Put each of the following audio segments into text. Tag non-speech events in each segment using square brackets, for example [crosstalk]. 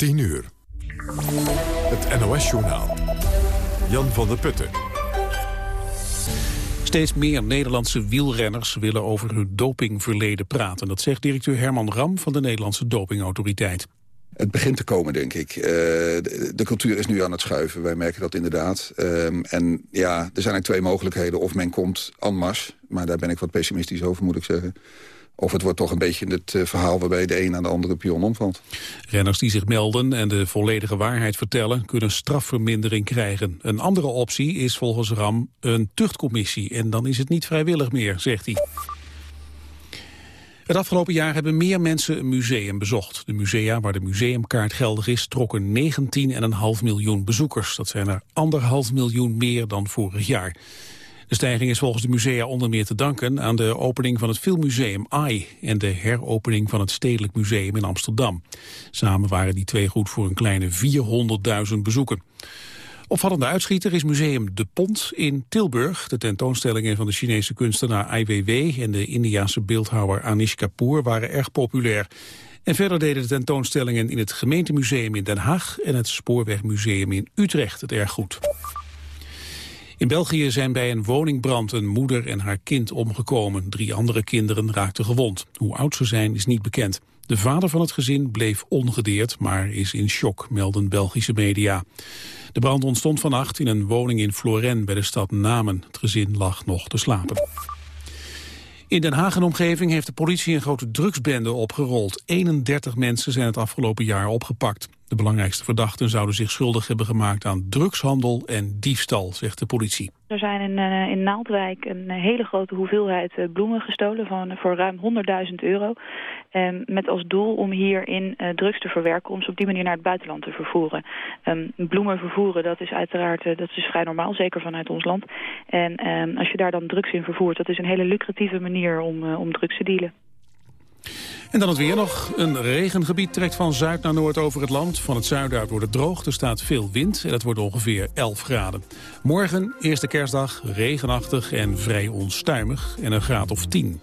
10 uur. Het NOS-journaal. Jan van der Putten. Steeds meer Nederlandse wielrenners willen over hun dopingverleden praten. Dat zegt directeur Herman Ram van de Nederlandse Dopingautoriteit. Het begint te komen, denk ik. Uh, de, de, cultuur is nu aan het schuiven. Wij merken dat inderdaad. Um, en ja, er zijn eigenlijk twee mogelijkheden. Of men komt en masse, maar daar ben ik wat pessimistisch over, moet ik zeggen. Of het wordt toch een beetje het uh, verhaal waarbij de een aan de andere pion omvalt. Renners die zich melden en de volledige waarheid vertellen... kunnen strafvermindering krijgen. Een andere optie is volgens Ram een tuchtcommissie. En dan is het niet vrijwillig meer, zegt hij. Het afgelopen jaar hebben meer mensen een museum bezocht. De musea waar de museumkaart geldig is trokken 19,5 miljoen bezoekers. Dat zijn er anderhalf miljoen meer dan vorig jaar. De stijging is volgens de musea onder meer te danken aan de opening van het Filmmuseum AI en de heropening van het Stedelijk Museum in Amsterdam. Samen waren die twee goed voor een kleine 400.000 bezoeken. Opvallende uitschieter is Museum De Pont in Tilburg. De tentoonstellingen van de Chinese kunstenaar Ai Weiwei en de Indiase beeldhouwer Anish Kapoor waren erg populair. En verder deden de tentoonstellingen in het gemeentemuseum in Den Haag en het Spoorwegmuseum in Utrecht het erg goed. In België zijn bij een woningbrand een moeder en haar kind omgekomen. Drie andere kinderen raakten gewond. Hoe oud ze zijn is niet bekend. De vader van het gezin bleef ongedeerd, maar is in shock, melden Belgische media. De brand ontstond vannacht in een woning in Floren bij de stad Namen. Het gezin lag nog te slapen. In Den Haag en omgeving heeft de politie een grote drugsbende opgerold. 31 mensen zijn het afgelopen jaar opgepakt. De belangrijkste verdachten zouden zich schuldig hebben gemaakt aan drugshandel en diefstal, zegt de politie. Er zijn in, uh, in Naaldwijk een hele grote hoeveelheid uh, bloemen gestolen van, voor ruim 100.000 euro. Um, met als doel om hierin drugs te verwerken, om ze op die manier naar het buitenland te vervoeren. Um, bloemen vervoeren, dat is uiteraard dat is vrij normaal, zeker vanuit ons land. En um, als je daar dan drugs in vervoert, dat is een hele lucratieve manier om, om drugs te dealen. En dan het weer nog. Een regengebied trekt van zuid naar noord over het land. Van het zuiden uit wordt het droog. Er staat veel wind en het wordt ongeveer 11 graden. Morgen, eerste kerstdag, regenachtig en vrij onstuimig. En een graad of 10.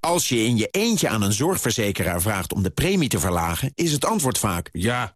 Als je in je eentje aan een zorgverzekeraar vraagt om de premie te verlagen... is het antwoord vaak... Ja,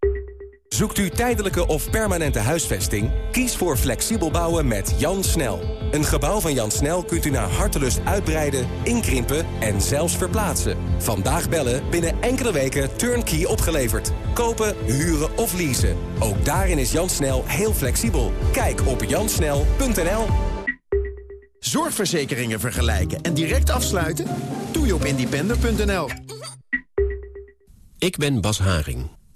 Zoekt u tijdelijke of permanente huisvesting? Kies voor flexibel bouwen met Jan Snel. Een gebouw van Jan Snel kunt u naar hartelust uitbreiden, inkrimpen en zelfs verplaatsen. Vandaag bellen, binnen enkele weken turnkey opgeleverd. Kopen, huren of leasen. Ook daarin is Jan Snel heel flexibel. Kijk op jansnel.nl Zorgverzekeringen vergelijken en direct afsluiten? Doe je op independer.nl. Ik ben Bas Haring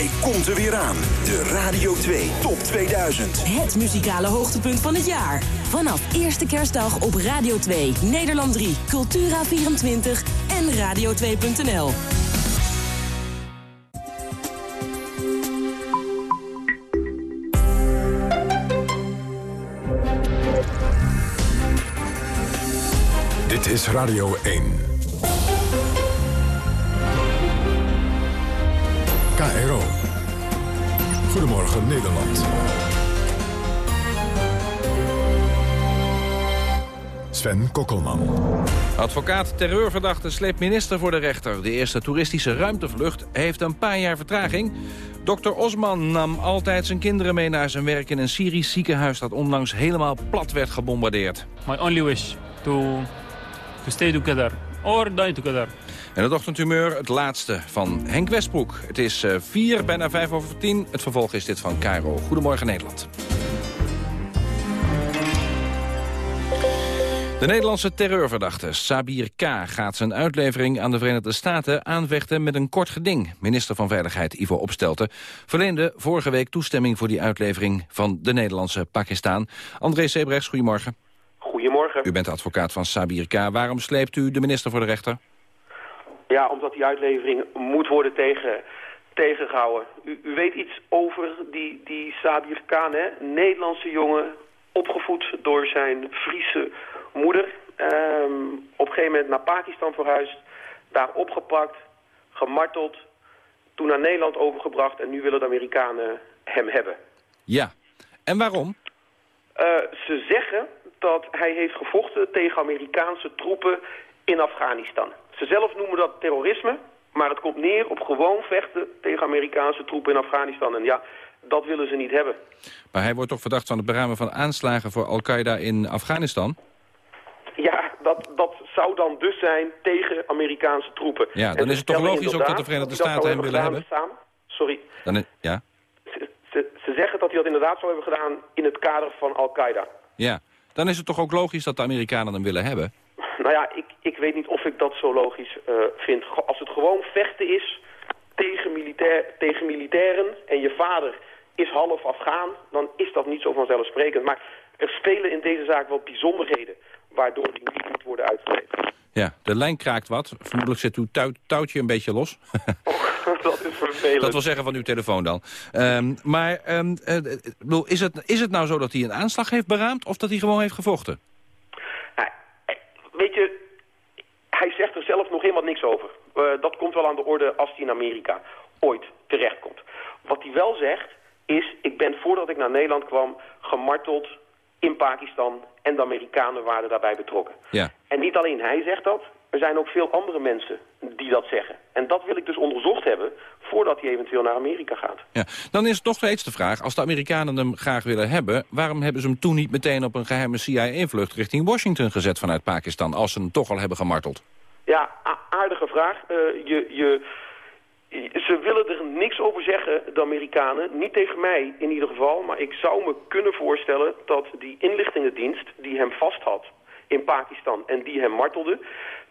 hij komt er weer aan. De Radio 2 Top 2000. Het muzikale hoogtepunt van het jaar. Vanaf eerste kerstdag op Radio 2, Nederland 3, Cultura24 en radio2.nl. Dit is Radio 1. KRO. Goedemorgen Nederland. Sven Kokkelman. Advocaat terreurverdachte sleept minister voor de rechter. De eerste toeristische ruimtevlucht heeft een paar jaar vertraging. Dr. Osman nam altijd zijn kinderen mee naar zijn werk in een Syrisch ziekenhuis... dat onlangs helemaal plat werd gebombardeerd. My only wish to, to stay together or die together. En het ochtendhumeur, het laatste van Henk Westbroek. Het is uh, vier, bijna vijf over tien. Het vervolg is dit van Cairo. Goedemorgen Nederland. De Nederlandse terreurverdachte Sabir K. gaat zijn uitlevering aan de Verenigde Staten aanvechten met een kort geding. Minister van Veiligheid Ivo Opstelten verleende vorige week toestemming voor die uitlevering van de Nederlandse Pakistan. André Sebrechts, goedemorgen. Goedemorgen. U bent advocaat van Sabir K. Waarom sleept u de minister voor de rechter? Ja, omdat die uitlevering moet worden tegen, tegengehouden. U, u weet iets over die, die Sabir Khan, hè? Nederlandse jongen, opgevoed door zijn Friese moeder. Ehm, op een gegeven moment naar Pakistan verhuisd, daar opgepakt, gemarteld, toen naar Nederland overgebracht en nu willen de Amerikanen hem hebben. Ja. En waarom? Uh, ze zeggen dat hij heeft gevochten tegen Amerikaanse troepen in Afghanistan. Ze zelf noemen dat terrorisme, maar het komt neer op gewoon vechten tegen Amerikaanse troepen in Afghanistan. En ja, dat willen ze niet hebben. Maar hij wordt toch verdacht van het beramen van aanslagen voor Al-Qaeda in Afghanistan? Ja, dat, dat zou dan dus zijn tegen Amerikaanse troepen. Ja, dan is het toch logisch ook dat de Verenigde Staten hem willen hebben? Samen. Sorry. Dan is, ja? Ze, ze, ze zeggen dat hij dat inderdaad zou hebben gedaan in het kader van Al-Qaeda. Ja, dan is het toch ook logisch dat de Amerikanen hem willen hebben? Nou ja, ik, ik weet niet of ik dat zo logisch uh, vind. Als het gewoon vechten is tegen, militair, tegen militairen en je vader is half Afghaan, dan is dat niet zo vanzelfsprekend. Maar er spelen in deze zaak wel bijzonderheden waardoor die niet moet worden uitgeleverd. Ja, de lijn kraakt wat. Vermoedelijk zit uw touwtje een beetje los. oh, [laughs] dat is vervelend. Dat wil zeggen van uw telefoon dan. Um, maar um, uh, is, het, is het nou zo dat hij een aanslag heeft beraamd... of dat hij gewoon heeft gevochten? Nou, weet je, hij zegt er zelf nog helemaal niks over. Uh, dat komt wel aan de orde als hij in Amerika ooit terechtkomt. Wat hij wel zegt is, ik ben voordat ik naar Nederland kwam gemarteld in Pakistan en de Amerikanen waren daarbij betrokken. Ja. En niet alleen hij zegt dat, er zijn ook veel andere mensen die dat zeggen. En dat wil ik dus onderzocht hebben voordat hij eventueel naar Amerika gaat. Ja. Dan is het nog steeds de vraag, als de Amerikanen hem graag willen hebben... waarom hebben ze hem toen niet meteen op een geheime CIA-invlucht richting Washington gezet vanuit Pakistan... als ze hem toch al hebben gemarteld? Ja, aardige vraag. Uh, je... je ze willen er niks over zeggen, de Amerikanen. Niet tegen mij in ieder geval. Maar ik zou me kunnen voorstellen dat die inlichtingendienst die hem vast had in Pakistan en die hem martelde...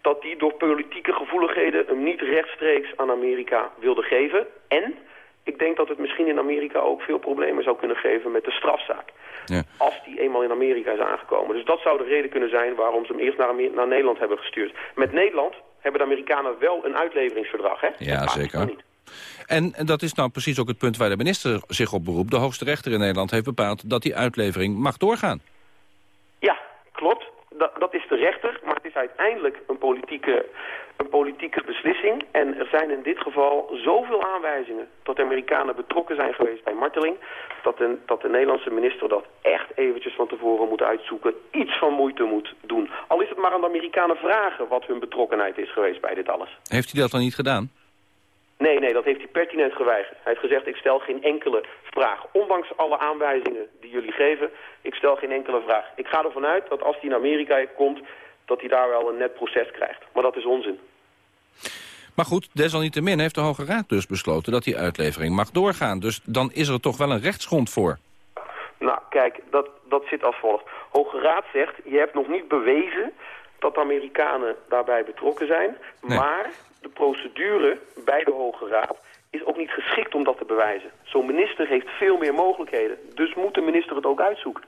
dat die door politieke gevoeligheden hem niet rechtstreeks aan Amerika wilde geven. En ik denk dat het misschien in Amerika ook veel problemen zou kunnen geven met de strafzaak. Ja. Als die eenmaal in Amerika is aangekomen. Dus dat zou de reden kunnen zijn waarom ze hem eerst naar, naar Nederland hebben gestuurd. Met Nederland hebben de Amerikanen wel een uitleveringsverdrag, hè? Ja, zeker. Niet. En, en dat is nou precies ook het punt waar de minister zich op beroept. De hoogste rechter in Nederland heeft bepaald dat die uitlevering mag doorgaan. Ja, klopt. Dat, dat is de rechter, maar het is uiteindelijk een politieke, een politieke beslissing. En er zijn in dit geval zoveel aanwijzingen dat de Amerikanen betrokken zijn geweest bij marteling... dat de, dat de Nederlandse minister dat echt eventjes van tevoren moet uitzoeken... iets van moeite moet doen. Al is het maar aan de Amerikanen vragen wat hun betrokkenheid is geweest bij dit alles. Heeft hij dat dan niet gedaan? Nee, nee, dat heeft hij pertinent geweigerd. Hij heeft gezegd, ik stel geen enkele vraag. Ondanks alle aanwijzingen die jullie geven, ik stel geen enkele vraag. Ik ga ervan uit dat als hij naar Amerika komt, dat hij daar wel een net proces krijgt. Maar dat is onzin. Maar goed, desalniettemin heeft de Hoge Raad dus besloten dat die uitlevering mag doorgaan. Dus dan is er toch wel een rechtsgrond voor. Nou, kijk, dat, dat zit als volgt. Hoge Raad zegt, je hebt nog niet bewezen dat de Amerikanen daarbij betrokken zijn. Nee. Maar de procedure bij de Hoge Raad is ook niet geschikt om dat te bewijzen. Zo'n minister heeft veel meer mogelijkheden. Dus moet de minister het ook uitzoeken.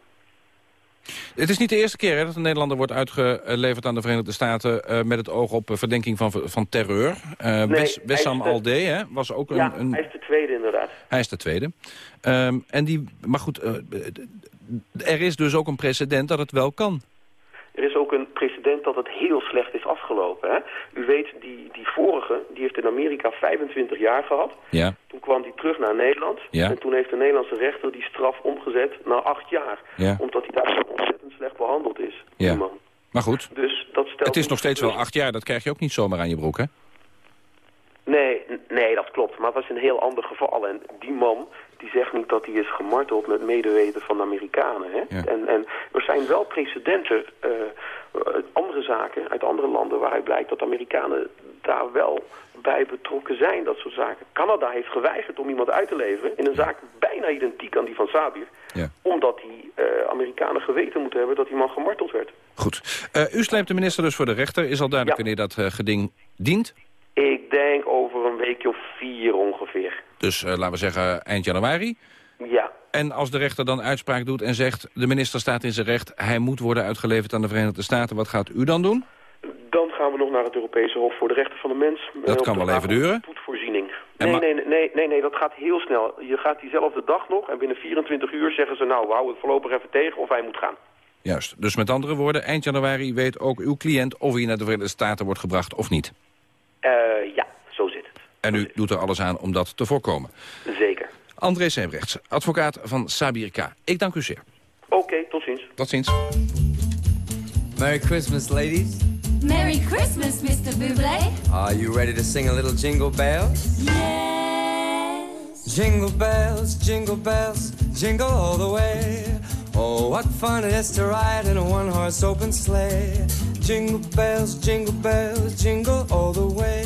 Het is niet de eerste keer hè, dat een Nederlander wordt uitgeleverd aan de Verenigde Staten... Uh, met het oog op verdenking van, van terreur. Uh, Nee, Wes, Wessam Alde hè, was ook een... ja, een... hij is de tweede inderdaad. Hij is de tweede. Ehm, en die, maar goed, eh, er is dus ook een precedent dat het wel kan. Er is ook een precedent dat het heel slecht is afgelopen. Hè? U weet, die, die vorige, die heeft in Amerika 25 jaar gehad. Ja. Toen kwam hij terug naar Nederland. Ja. En toen heeft de Nederlandse rechter die straf omgezet naar acht jaar. Ja. Omdat hij daar zo ontzettend slecht behandeld is. Ja. die man. Maar goed, Dus dat stelt het is nog steeds dus- wel acht jaar. Dat krijg je ook niet zomaar aan je broek, hè? Nee, dat klopt. Maar het was een heel ander geval. En die man, die zegt niet dat hij is gemarteld met medeweten van de Amerikanen. Hè? Ja. En, en er zijn wel precedenten, eh, andere zaken uit andere landen... waaruit blijkt dat Amerikanen daar wel bij betrokken zijn, dat soort zaken. Canada heeft geweigerd om iemand uit te leveren in een zaak bijna identiek aan die van Sabir. Ja. Omdat die uh, Amerikanen geweten moeten hebben dat die man gemarteld werd. Goed. Uh, u sleept de minister dus voor de rechter. Is al duidelijk Ja. wanneer dat uh, geding dient? Ik denk over weekje of vier ongeveer. Dus uh, laten we zeggen eind januari. Ja. En als de rechter dan uitspraak doet en zegt... de minister staat in zijn recht, hij moet worden uitgeleverd aan de Verenigde Staten... wat gaat u dan doen? Dan gaan we nog naar het Europese Hof voor de Rechten van de Mens. Dat eh, kan wel even duren. Spoedvoorziening. En Nee, nee, nee, nee, nee, dat gaat heel snel. Je gaat diezelfde dag nog en binnen 24 uur zeggen ze... nou, we houden het voorlopig even tegen of hij moet gaan. Juist. Dus met andere woorden, eind januari weet ook uw cliënt... of hij naar de Verenigde Staten wordt gebracht of niet. Eh, ja. En u doet er alles aan om dat te voorkomen. Zeker. André Sebrechts, advocaat van Sabir K. Ik dank u zeer. Oké, tot ziens. Tot ziens. Merry Christmas, ladies. Merry Christmas, Mr. Buble. Are you ready to sing a little jingle bells? Yes. Jingle bells, jingle bells, jingle all the way. Oh, what fun it is to ride in a one-horse open sleigh. Jingle bells, jingle bells, jingle all the way.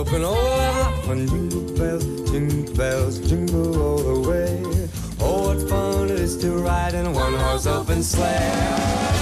Open. Oh, what fun! Jingle bells, jingle bells, jingle all the way. Oh, what fun it is to ride in a one horse open sleigh.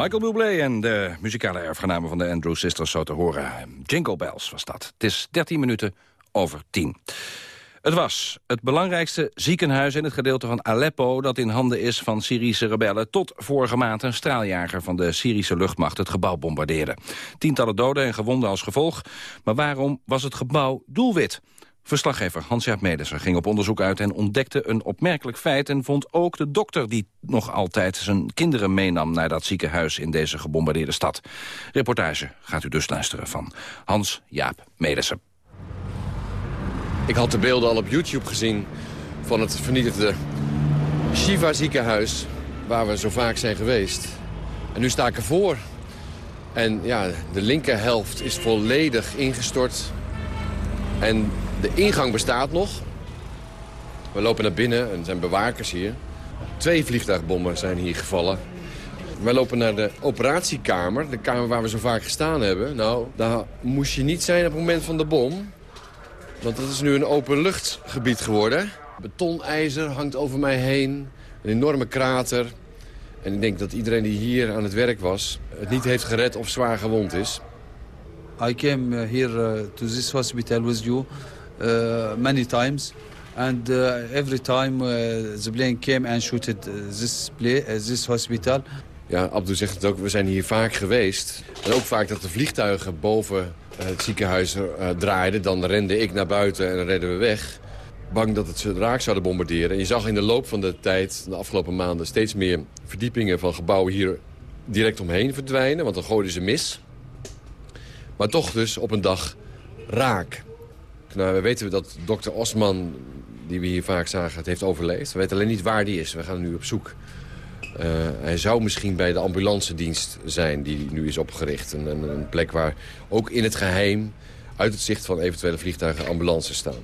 Michael Bublé en de muzikale erfgenamen van de Andrew Sisters zo te horen. Jingle Bells was dat. Het is 13 minuten over 10. Het was het belangrijkste ziekenhuis in het gedeelte van Aleppo... dat in handen is van Syrische rebellen... tot vorige maand een straaljager van de Syrische luchtmacht het gebouw bombardeerde. Tientallen doden en gewonden als gevolg. Maar waarom was het gebouw doelwit? Verslaggever Hans-Jaap Medersen ging op onderzoek uit... en ontdekte een opmerkelijk feit en vond ook de dokter... die nog altijd zijn kinderen meenam naar dat ziekenhuis... in deze gebombardeerde stad. Reportage gaat u dus luisteren van Hans-Jaap Medersen. Ik had de beelden al op YouTube gezien van het vernietigde Shiva ziekenhuis... waar we zo vaak zijn geweest. En nu sta ik ervoor. En ja, de linkerhelft is volledig ingestort. En de ingang bestaat nog. We lopen naar binnen en er zijn bewakers hier. Twee vliegtuigbommen zijn hier gevallen. Wij lopen naar de operatiekamer, de kamer waar we zo vaak gestaan hebben. Nou, daar moest je niet zijn op het moment van de bom. Want het is nu een openluchtgebied geworden. Betonijzer hangt over mij heen. Een enorme krater. En ik denk dat iedereen die hier aan het werk was... het niet heeft gered of zwaar gewond is. I came uh, here uh, to this hospital with you uh, many times, and every time the plane came and shooted this this hospital, Ja, Abdul zegt het ook, we zijn hier vaak geweest. En ook vaak dat de vliegtuigen boven het ziekenhuis draaiden. Dan rende ik naar buiten en redden we weg. Bang dat het ze raak zouden bombarderen. En je zag in de loop van de tijd, de afgelopen maanden... steeds meer verdiepingen van gebouwen hier direct omheen verdwijnen. Want dan gooiden ze mis. Maar toch dus op een dag raak. Nou, we weten dat dokter Osman, die we hier vaak zagen, het heeft overleefd. We weten alleen niet waar die is. We gaan nu op zoek. Uh, hij zou misschien bij de ambulancedienst zijn die nu is opgericht. Een, een, een, plek waar ook in het geheim, uit het zicht van eventuele vliegtuigen, ambulances staan.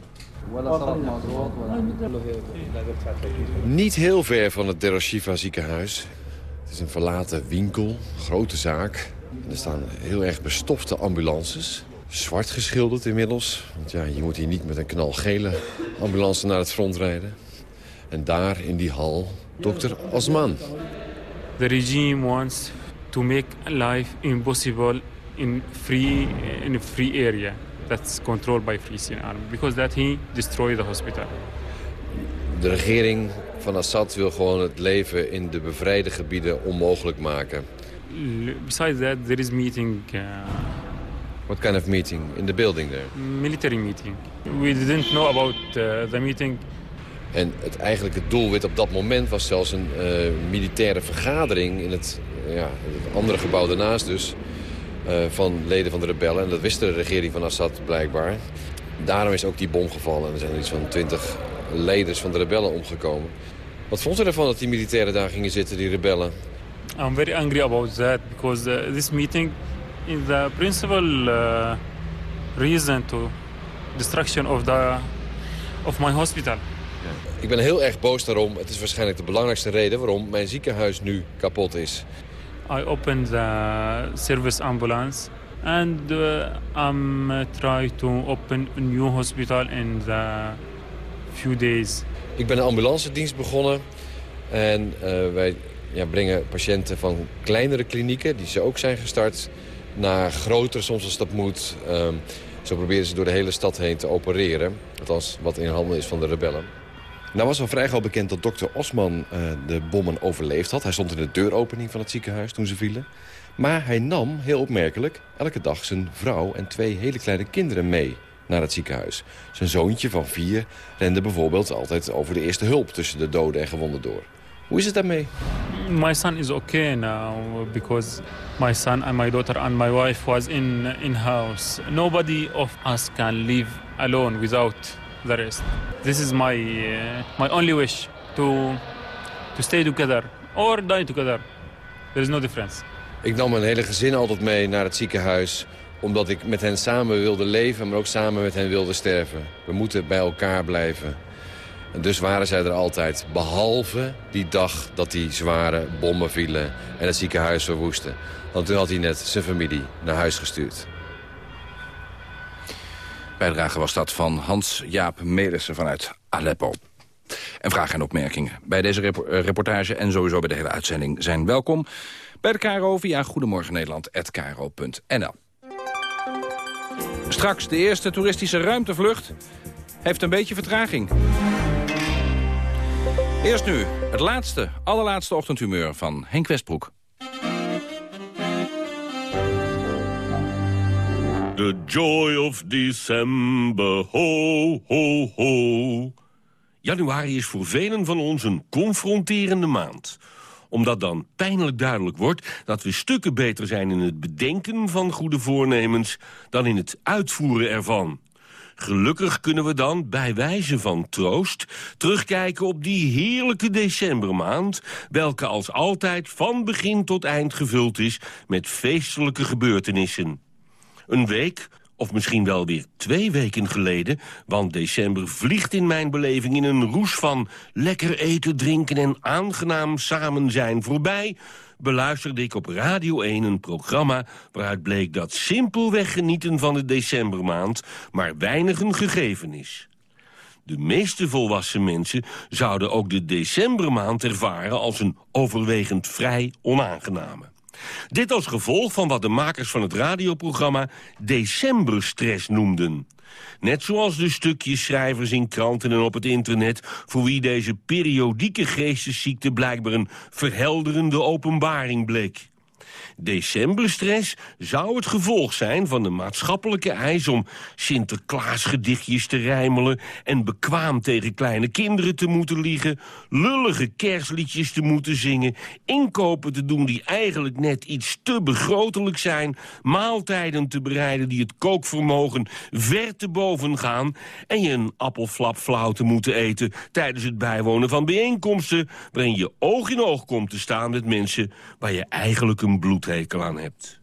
Niet heel ver van het Deroshiva ziekenhuis. Het is een verlaten winkel, grote zaak. Er staan heel erg bestofte ambulances. Zwart geschilderd inmiddels. Want ja, je moet hier niet met een knalgele ambulance naar het front rijden. En daar in die hal Dr. Osman. The regime wants to make life impossible in free in a free area that's controlled by Free Syrian Army because that he destroyed the hospital. De regering van Assad wil gewoon het leven in de bevrijde gebieden onmogelijk maken. Besides that, there is meeting. Uh, What kind of meeting in the building there? Military meeting. We didn't know about uh, the meeting en het eigenlijke doelwit op dat moment was zelfs een uh, militaire vergadering... in het, ja, het andere gebouw daarnaast dus, uh, van leden van de rebellen. En dat wist de regering van Assad blijkbaar. Daarom is ook die bom gevallen. En er zijn iets van twintig leiders van de rebellen omgekomen. Wat vond u ervan dat die militairen daar gingen zitten, die rebellen? I'm very angry about that because uh, this meeting is the principal uh, reason to destruction of the of my hospital. Ik ben heel erg boos daarom. Het is waarschijnlijk de belangrijkste reden waarom mijn ziekenhuis nu kapot is. I opened the service ambulance and uh, I'm uh, try to open a new hospital in the few days. Ik ben een ambulancedienst begonnen en uh, wij ja, brengen patiënten van kleinere klinieken, die ze ook zijn gestart, naar grotere soms als dat moet. Um, zo proberen ze door de hele stad heen te opereren. Althans, wat in handen is van de rebellen. Nou was al vrij gauw bekend dat dokter Osman uh, de bommen overleefd had. Hij stond in de deuropening van het ziekenhuis toen ze vielen. Maar hij nam, heel opmerkelijk, elke dag zijn vrouw en twee hele kleine kinderen mee naar het ziekenhuis. Zijn zoontje van vier rende bijvoorbeeld altijd over de eerste hulp tussen de doden en gewonden door. Hoe is het daarmee? My son is okay now because my son and my daughter and my wife was in in house. Nobody of us can live alone without the rest. This is my uh, my only wish to to stay together or die together. There is no difference. Ik nam mijn hele gezin altijd mee naar het ziekenhuis omdat ik met hen samen wilde leven, maar ook samen met hen wilde sterven. We moeten bij elkaar blijven. Dus waren zij er altijd, behalve die dag dat die zware bommen vielen en het ziekenhuis verwoesten. Want toen had hij net zijn familie naar huis gestuurd. Bijdrage was dat van Hans-Jaap Melissen vanuit Aleppo. En vragen en opmerkingen bij deze reportage en sowieso bij de hele uitzending zijn welkom. Bij de KRO via goedemorgennederland.kro.nl Straks de eerste toeristische ruimtevlucht heeft een beetje vertraging. Eerst nu het laatste, allerlaatste ochtendhumeur van Henk Westbroek. The joy of December, ho, ho, ho. Januari is voor velen van ons een confronterende maand omdat dan pijnlijk duidelijk wordt dat we stukken beter zijn in het bedenken van goede voornemens dan in het uitvoeren ervan. Gelukkig kunnen we dan, bij wijze van troost... terugkijken op die heerlijke decembermaand... welke als altijd van begin tot eind gevuld is... met feestelijke gebeurtenissen. Een week, of misschien wel weer twee weken geleden... want december vliegt in mijn beleving in een roes van... lekker eten, drinken en aangenaam samen zijn voorbij beluisterde ik op Radio 1 een programma... waaruit bleek dat simpelweg genieten van de decembermaand... maar weinigen gegeven is. De meeste volwassen mensen zouden ook de decembermaand ervaren... als een overwegend vrij onaangename. Dit als gevolg van wat de makers van het radioprogramma decemberstress noemden. Net zoals de stukjesschrijvers in kranten en op het internet... voor wie deze periodieke geestesziekte blijkbaar een verhelderende openbaring bleek. Decemberstress zou het gevolg zijn van de maatschappelijke eis om Sinterklaasgedichtjes te rijmelen en bekwaam tegen kleine kinderen te moeten liegen, lullige kerstliedjes te moeten zingen, inkopen te doen die eigenlijk net iets te begrotelijk zijn, maaltijden te bereiden die het kookvermogen ver te boven gaan en je een appelflap flauw te moeten eten tijdens het bijwonen van bijeenkomsten waarin je oog in oog komt te staan met mensen waar je eigenlijk een aan hebt.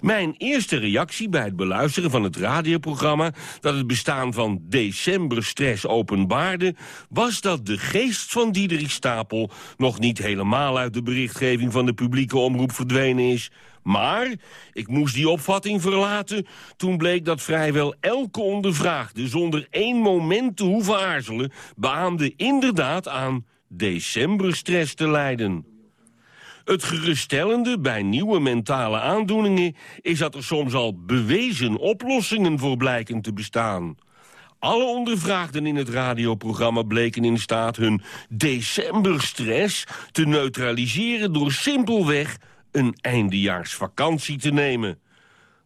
Mijn eerste reactie bij het beluisteren van het radioprogramma... dat het bestaan van decemberstress openbaarde... was dat de geest van Diederik Stapel... nog niet helemaal uit de berichtgeving van de publieke omroep verdwenen is... Maar ik moest die opvatting verlaten toen bleek dat vrijwel elke ondervraagde... zonder één moment te hoeven aarzelen... beaamde inderdaad aan decemberstress te lijden. Het geruststellende bij nieuwe mentale aandoeningen... is dat er soms al bewezen oplossingen voor blijken te bestaan. Alle ondervraagden in het radioprogramma bleken in staat hun decemberstress te neutraliseren... door simpelweg een eindejaarsvakantie te nemen.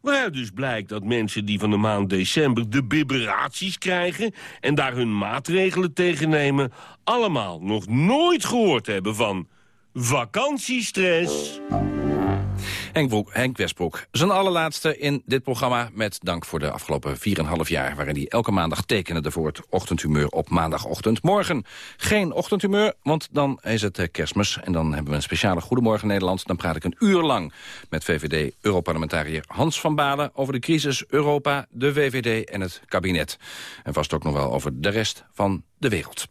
Waaruit dus blijkt dat mensen die van de maand december de bibberaties krijgen... en daar hun maatregelen tegen nemen... allemaal nog nooit gehoord hebben van vakantiestress. Henk, Henk Westbroek, zijn allerlaatste in dit programma... met dank voor de afgelopen 4,5 jaar... waarin hij elke maandag tekende voor het ochtendhumeur op maandagochtend. Morgen geen ochtendhumeur, want dan is het eh, kerstmis... en dan hebben we een speciale Goedemorgen Nederland. Dan praat ik een uur lang met VVD-Europarlementariër Hans van Balen... over de crisis, Europa, de VVD en het kabinet. En vast ook nog wel over de rest van de wereld.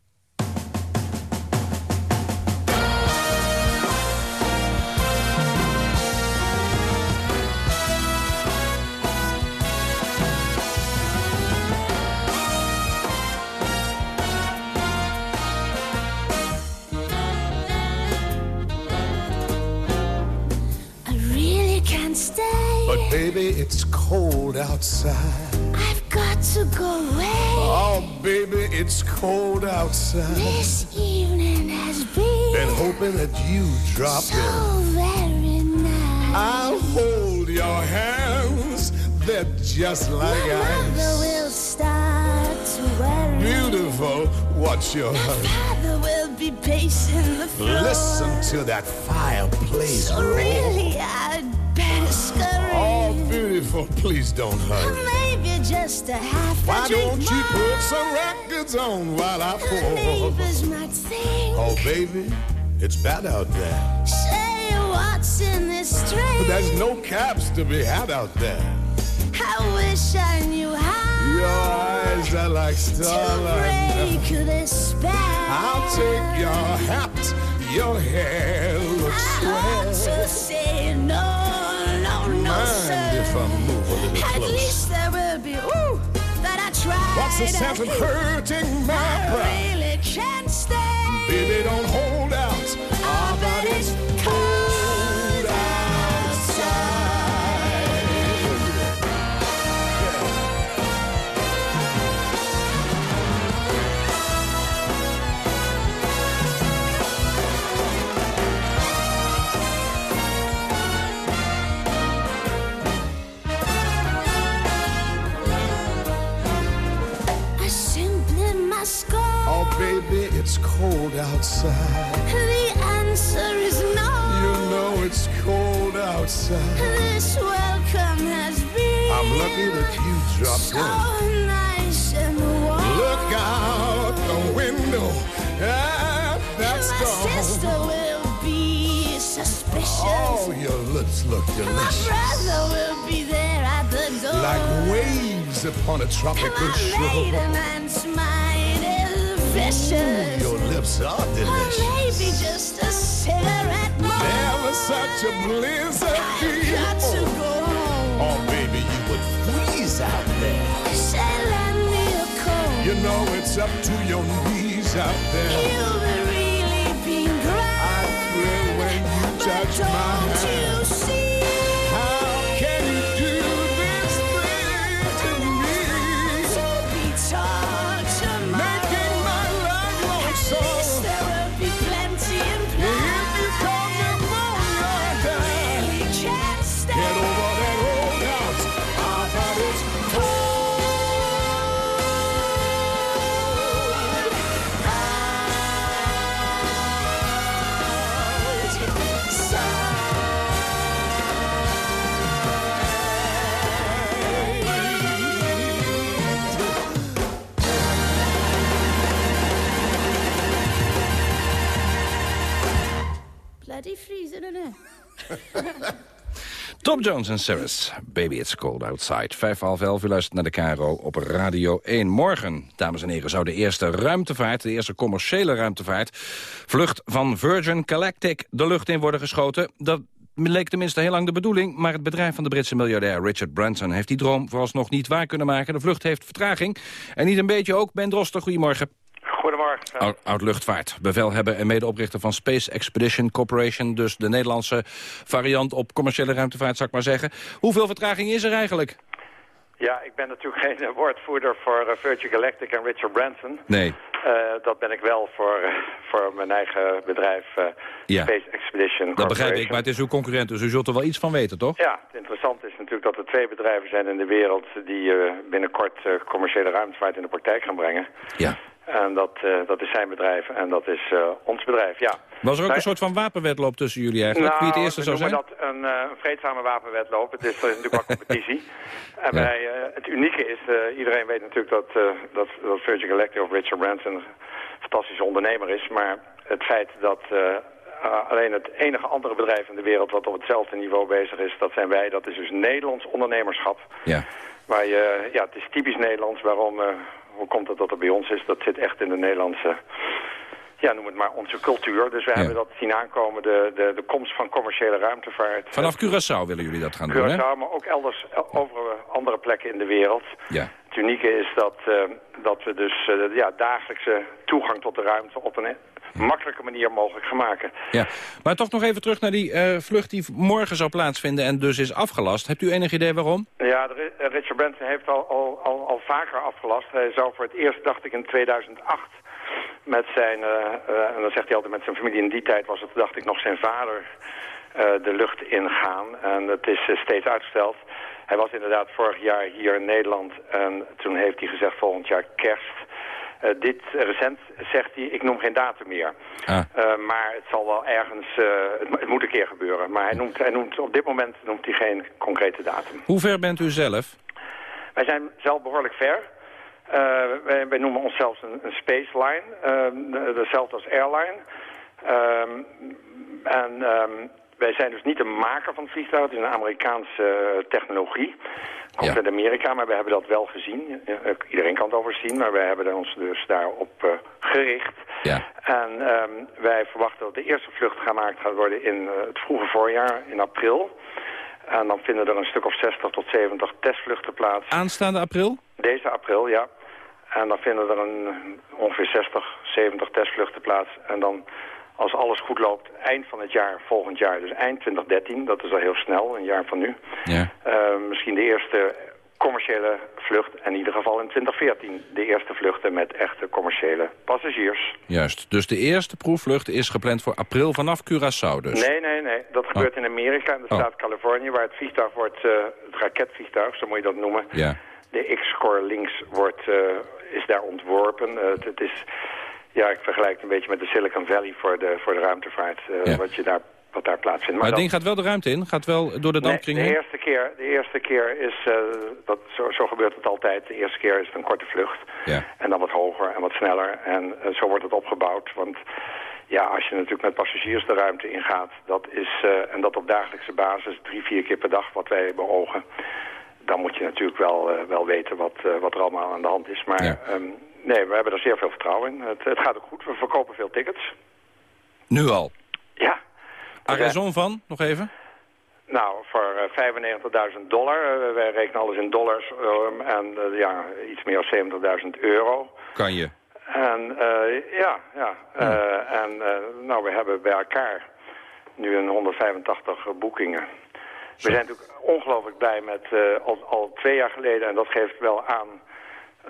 Baby, it's cold outside. I've got to go away. Oh, baby, it's cold outside. This evening has been Been hoping that you drop so in. very nice. I'll hold your hands. They're just like My mother will start to worry. Beautiful. What's your hurry? Father will be pacing the floor. Listen to that fireplace So roar. really, better scurry. Oh, beautiful. Please don't hurry. Maybe just a half a Why don't you more. put some records on while I The pour? neighbors might think. Oh, baby, it's bad out there. Say what's in this drink. But there's no caps to be had out there. I wish I knew how Your eyes are like to starlight. break this spell. I'll take your hat. Your hair looks I ought swell. to say no, Mind if I move a little At least there will be ooh that I tried. What's the sense in hurting my I pride? really can't stay. Baby, don't hold out. Baby, it's cold outside. The answer is no. You know it's cold outside. This welcome has been I'm lucky that you dropped so in. nice and warm. Look out the window ah, at that My sister will be suspicious. Oh, your lips look delicious. My brother will be there at the door. Like waves upon a tropical My shore. maiden aunt's mind is vicious. Your lips are Or delicious. maybe just a cigarette more. Never such a blizzard Got to go home. Oh, baby, you would freeze out there. Say, lend me a coat. You know it's up to your knees out there. [laughs] Tom Jones en Cyrus, Baby It's Cold Outside. Vijf half elf, u luistert naar de KRO op Radio 1. Morgen, dames en heren, zou de eerste ruimtevaart... de eerste commerciële ruimtevaart... vlucht van Virgin Galactic de lucht in worden geschoten. Dat leek tenminste heel lang de bedoeling... maar het bedrijf van de Britse miljardair Richard Branson... heeft die droom vooralsnog niet waar kunnen maken. De vlucht heeft vertraging. En niet een beetje ook. Ben Droster, goedemorgen. Goedemorgen. Oud, oud luchtvaart, bevelhebber en medeoprichter van Space Expedition Corporation. Dus de Nederlandse variant op commerciële ruimtevaart, zou ik maar zeggen. Hoeveel vertraging is er eigenlijk? Ja, ik ben natuurlijk [laughs] geen woordvoerder voor eh, Virgin Galactic en Richard Branson. Nee. Eh, dat ben ik wel voor, eh, voor mijn eigen bedrijf Ja. Space Expedition Dat begrijp ik, maar het is uw concurrent, dus u zult er wel iets van weten, toch? Ja, het interessante is natuurlijk dat er twee bedrijven zijn in de wereld... die binnenkort commerciële ruimtevaart in de praktijk gaan brengen. Ja. En dat, eh, dat is zijn bedrijf en dat is eh, ons bedrijf, ja. Was er ook Wij- een soort van wapenwedloop tussen jullie eigenlijk? Wie het eerste Nou, zou zijn? dat een, eh, een vreedzame wapenwedloop. Het is, er is natuurlijk wel [laughs] competitie. En Ja. eh, het unieke is, iedereen weet natuurlijk dat, dat, dat Virgin Galactic of Richard Branson een fantastische ondernemer is. Maar het feit dat alleen het enige andere bedrijf in de wereld wat op hetzelfde niveau bezig is, dat zijn wij. Dat is dus Nederlands ondernemerschap. Ja. Waar je, ja, het is typisch Nederlands. Waarom, hoe komt het dat het bij ons is? Dat zit echt in de Nederlandse, ja, noem het maar, onze cultuur. Dus we hebben dat zien aankomen, de, de, de komst van commerciële ruimtevaart. Vanaf Curaçao willen jullie dat gaan doen, hè? Curaçao, maar ook elders, eh, over andere plekken in de wereld. Ja. Het unieke is dat, eh, dat we dus eh, ja, dagelijkse toegang tot de ruimte op een makkelijke manier mogelijk gaan maken. Ja. Maar toch nog even terug naar die eh, vlucht die morgen zou plaatsvinden en dus is afgelast. Hebt u enig idee waarom? Ja, eh, Richard Branson heeft al, al, al, al vaker afgelast. Hij zou voor het eerst, dacht ik, in 2008 met zijn, eh, eh, en dan zegt hij altijd met zijn familie, in die tijd was het, dacht ik, nog zijn vader eh, de lucht ingaan. En het is steeds uitgesteld. Hij was inderdaad vorig jaar hier in Nederland en toen heeft hij gezegd volgend jaar kerst. Dit recent zegt hij, ik noem geen datum meer. Ah. Maar het zal wel ergens, het, het moet een keer gebeuren. Maar hij noemt, hij noemt, op dit moment noemt hij geen concrete datum. Hoe ver bent u zelf? Wij zijn zelf behoorlijk ver. Eh, wij, wij noemen onszelf een, een space line, ehm, dezelfde als airline. Ehm, en ehm, wij zijn dus niet de maker van het vliegtuig, het is een Amerikaanse eh, technologie. Komt uit Amerika, maar we hebben dat wel gezien. Iedereen kan het overzien, maar wij hebben ons dus daarop eh, gericht. Ja. En ehm, wij verwachten dat de eerste vlucht gemaakt gaat worden in het vroege voorjaar, in april. En dan vinden er een stuk of 60 tot 70 testvluchten plaats. Aanstaande april? Deze april, ja. En dan vinden er een, ongeveer 60, 70 testvluchten plaats. En dan, als alles goed loopt, eind van het jaar, volgend jaar, dus eind 2013, dat is al heel snel, een jaar van nu. Ja. eh, misschien de eerste commerciële vlucht, en in ieder geval in 2014 de eerste vluchten met echte commerciële passagiers. Juist. Dus de eerste proefvlucht is gepland voor april vanaf Curaçao dus? Nee, nee, nee. Dat gebeurt in Amerika, in de Oh. staat Californië, waar het vliegtuig wordt, eh, het raketvliegtuig, zo moet je dat noemen. Ja. De X-Core links wordt, eh, is daar ontworpen. Eh, het, het is, ja, ik vergelijk het een beetje met de Silicon Valley voor de, voor de ruimtevaart, eh, Ja. wat, je daar, wat daar plaatsvindt. Maar het dat- ding gaat wel de ruimte in? Gaat wel door de Nee, dampkring de heen? eerste keer, de eerste keer is, dat, zo, zo gebeurt het altijd, de eerste keer is het een korte vlucht. Ja. En dan wat hoger en wat sneller. En zo wordt het opgebouwd. Want ja, als je natuurlijk met passagiers de ruimte ingaat... Dat is, en dat op dagelijkse basis, drie, vier keer per dag wat wij beogen... dan moet je natuurlijk wel, eh, wel weten wat, eh, wat er allemaal aan de hand is. Maar ehm, nee, we hebben er zeer veel vertrouwen in. Het, het gaat ook goed. We verkopen veel tickets. Nu al? Ja. A raison van, nog even? Nou, voor eh, 95.000 dollar. Eh, wij rekenen alles in dollars. eh, en eh, ja, iets meer dan 70.000 euro. Kan je. En eh, ja, ja. eh, en eh, nou, we hebben bij elkaar nu een 185 boekingen. We zijn natuurlijk ongelooflijk blij met eh, al, al twee jaar geleden, en dat geeft wel aan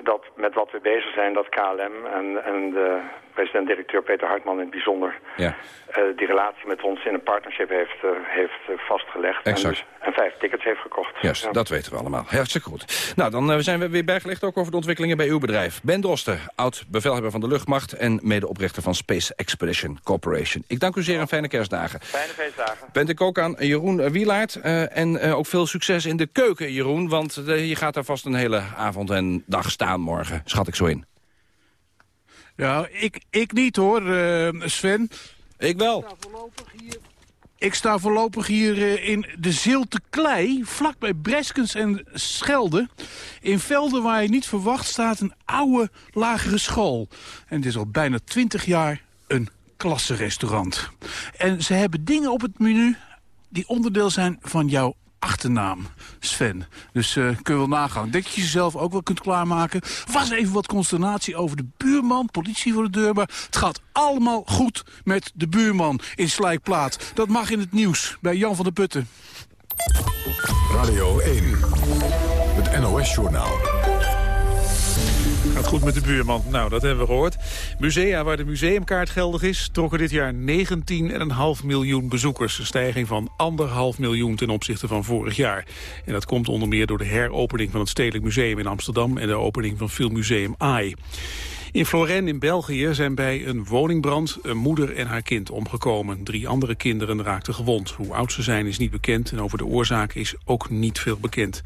dat met wat we bezig zijn, dat KLM en, en de president-directeur Peter Hartman in het bijzonder Ja. eh, die relatie met ons in een partnership heeft, eh, heeft eh, vastgelegd. Exact. En, dus, en vijf tickets heeft gekocht. Juist, Ja. dat weten we allemaal. Hartstikke goed. Nou, dan zijn we weer bijgelegd ook over de ontwikkelingen bij uw bedrijf. Ben Droster, oud-bevelhebber van de luchtmacht... en medeoprichter van Space Expedition Corporation. Ik dank u zeer en fijne kerstdagen. Fijne feestdagen. Bent ik ook aan Jeroen Wielaert. en ook veel succes in de keuken, Jeroen. Want je gaat daar vast een hele avond en dag staan morgen. Schat ik zo in. Ja, ik, ik niet hoor, eh, Sven. Ik wel. Ik sta voorlopig hier eh, in de Zilte Klei, vlakbij Breskens en Schelde. In velden waar je niet verwacht staat een oude lagere school. En het is al bijna twintig jaar een klassenrestaurant. En ze hebben dingen op het menu die onderdeel zijn van jouw achternaam, Sven. Dus eh kun je wel nagaan. Denk je jezelf ook wel kunt klaarmaken. Was even wat consternatie over de buurman, politie voor de deur. Maar het gaat allemaal goed met de buurman in Slijkplaat. Dat mag in het nieuws bij Jan van der Putten. Radio 1, het NOS-journaal. Gaat goed met de buurman. Nou, dat hebben we gehoord. Musea waar de museumkaart geldig is... trokken dit jaar 19,5 miljoen bezoekers. Een stijging van 1,5 miljoen ten opzichte van vorig jaar. En dat komt onder meer door de heropening van het Stedelijk Museum in Amsterdam... en de opening van Filmmuseum AI. In Florence in België zijn bij een woningbrand een moeder en haar kind omgekomen. Drie andere kinderen raakten gewond. Hoe oud ze zijn is niet bekend en over de oorzaak is ook niet veel bekend.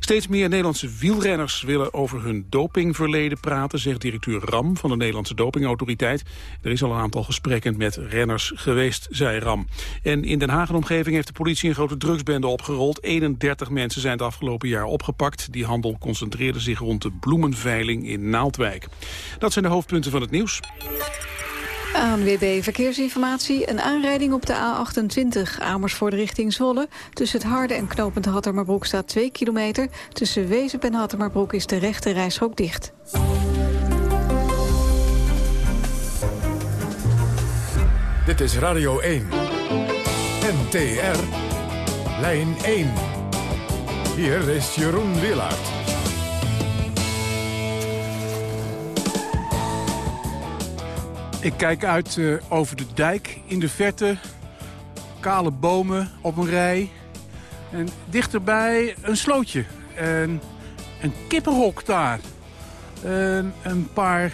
Steeds meer Nederlandse wielrenners willen over hun dopingverleden praten, zegt directeur Ram van de Nederlandse Dopingautoriteit. Er is al een aantal gesprekken met renners geweest, zei Ram. En in Den Haag en omgeving heeft de politie een grote drugsbende opgerold. 31 mensen zijn het afgelopen jaar opgepakt. Die handel concentreerde zich rond de bloemenveiling in Naaldwijk. Dat zijn de hoofdpunten van het nieuws. ANWB Verkeersinformatie. Een aanrijding op de A28 Amersfoort richting Zwolle. Tussen het Harde en Knopend Hattermerbroek staat 2 kilometer. Tussen Wezep en Hattermerbroek is de rechte reishok dicht. Dit is Radio 1. NTR. Lijn 1. Hier is Jeroen Willaert. Ik kijk uit eh, over de dijk in de verte. Kale bomen op een rij. En dichterbij een slootje. En een kippenhok daar. En een paar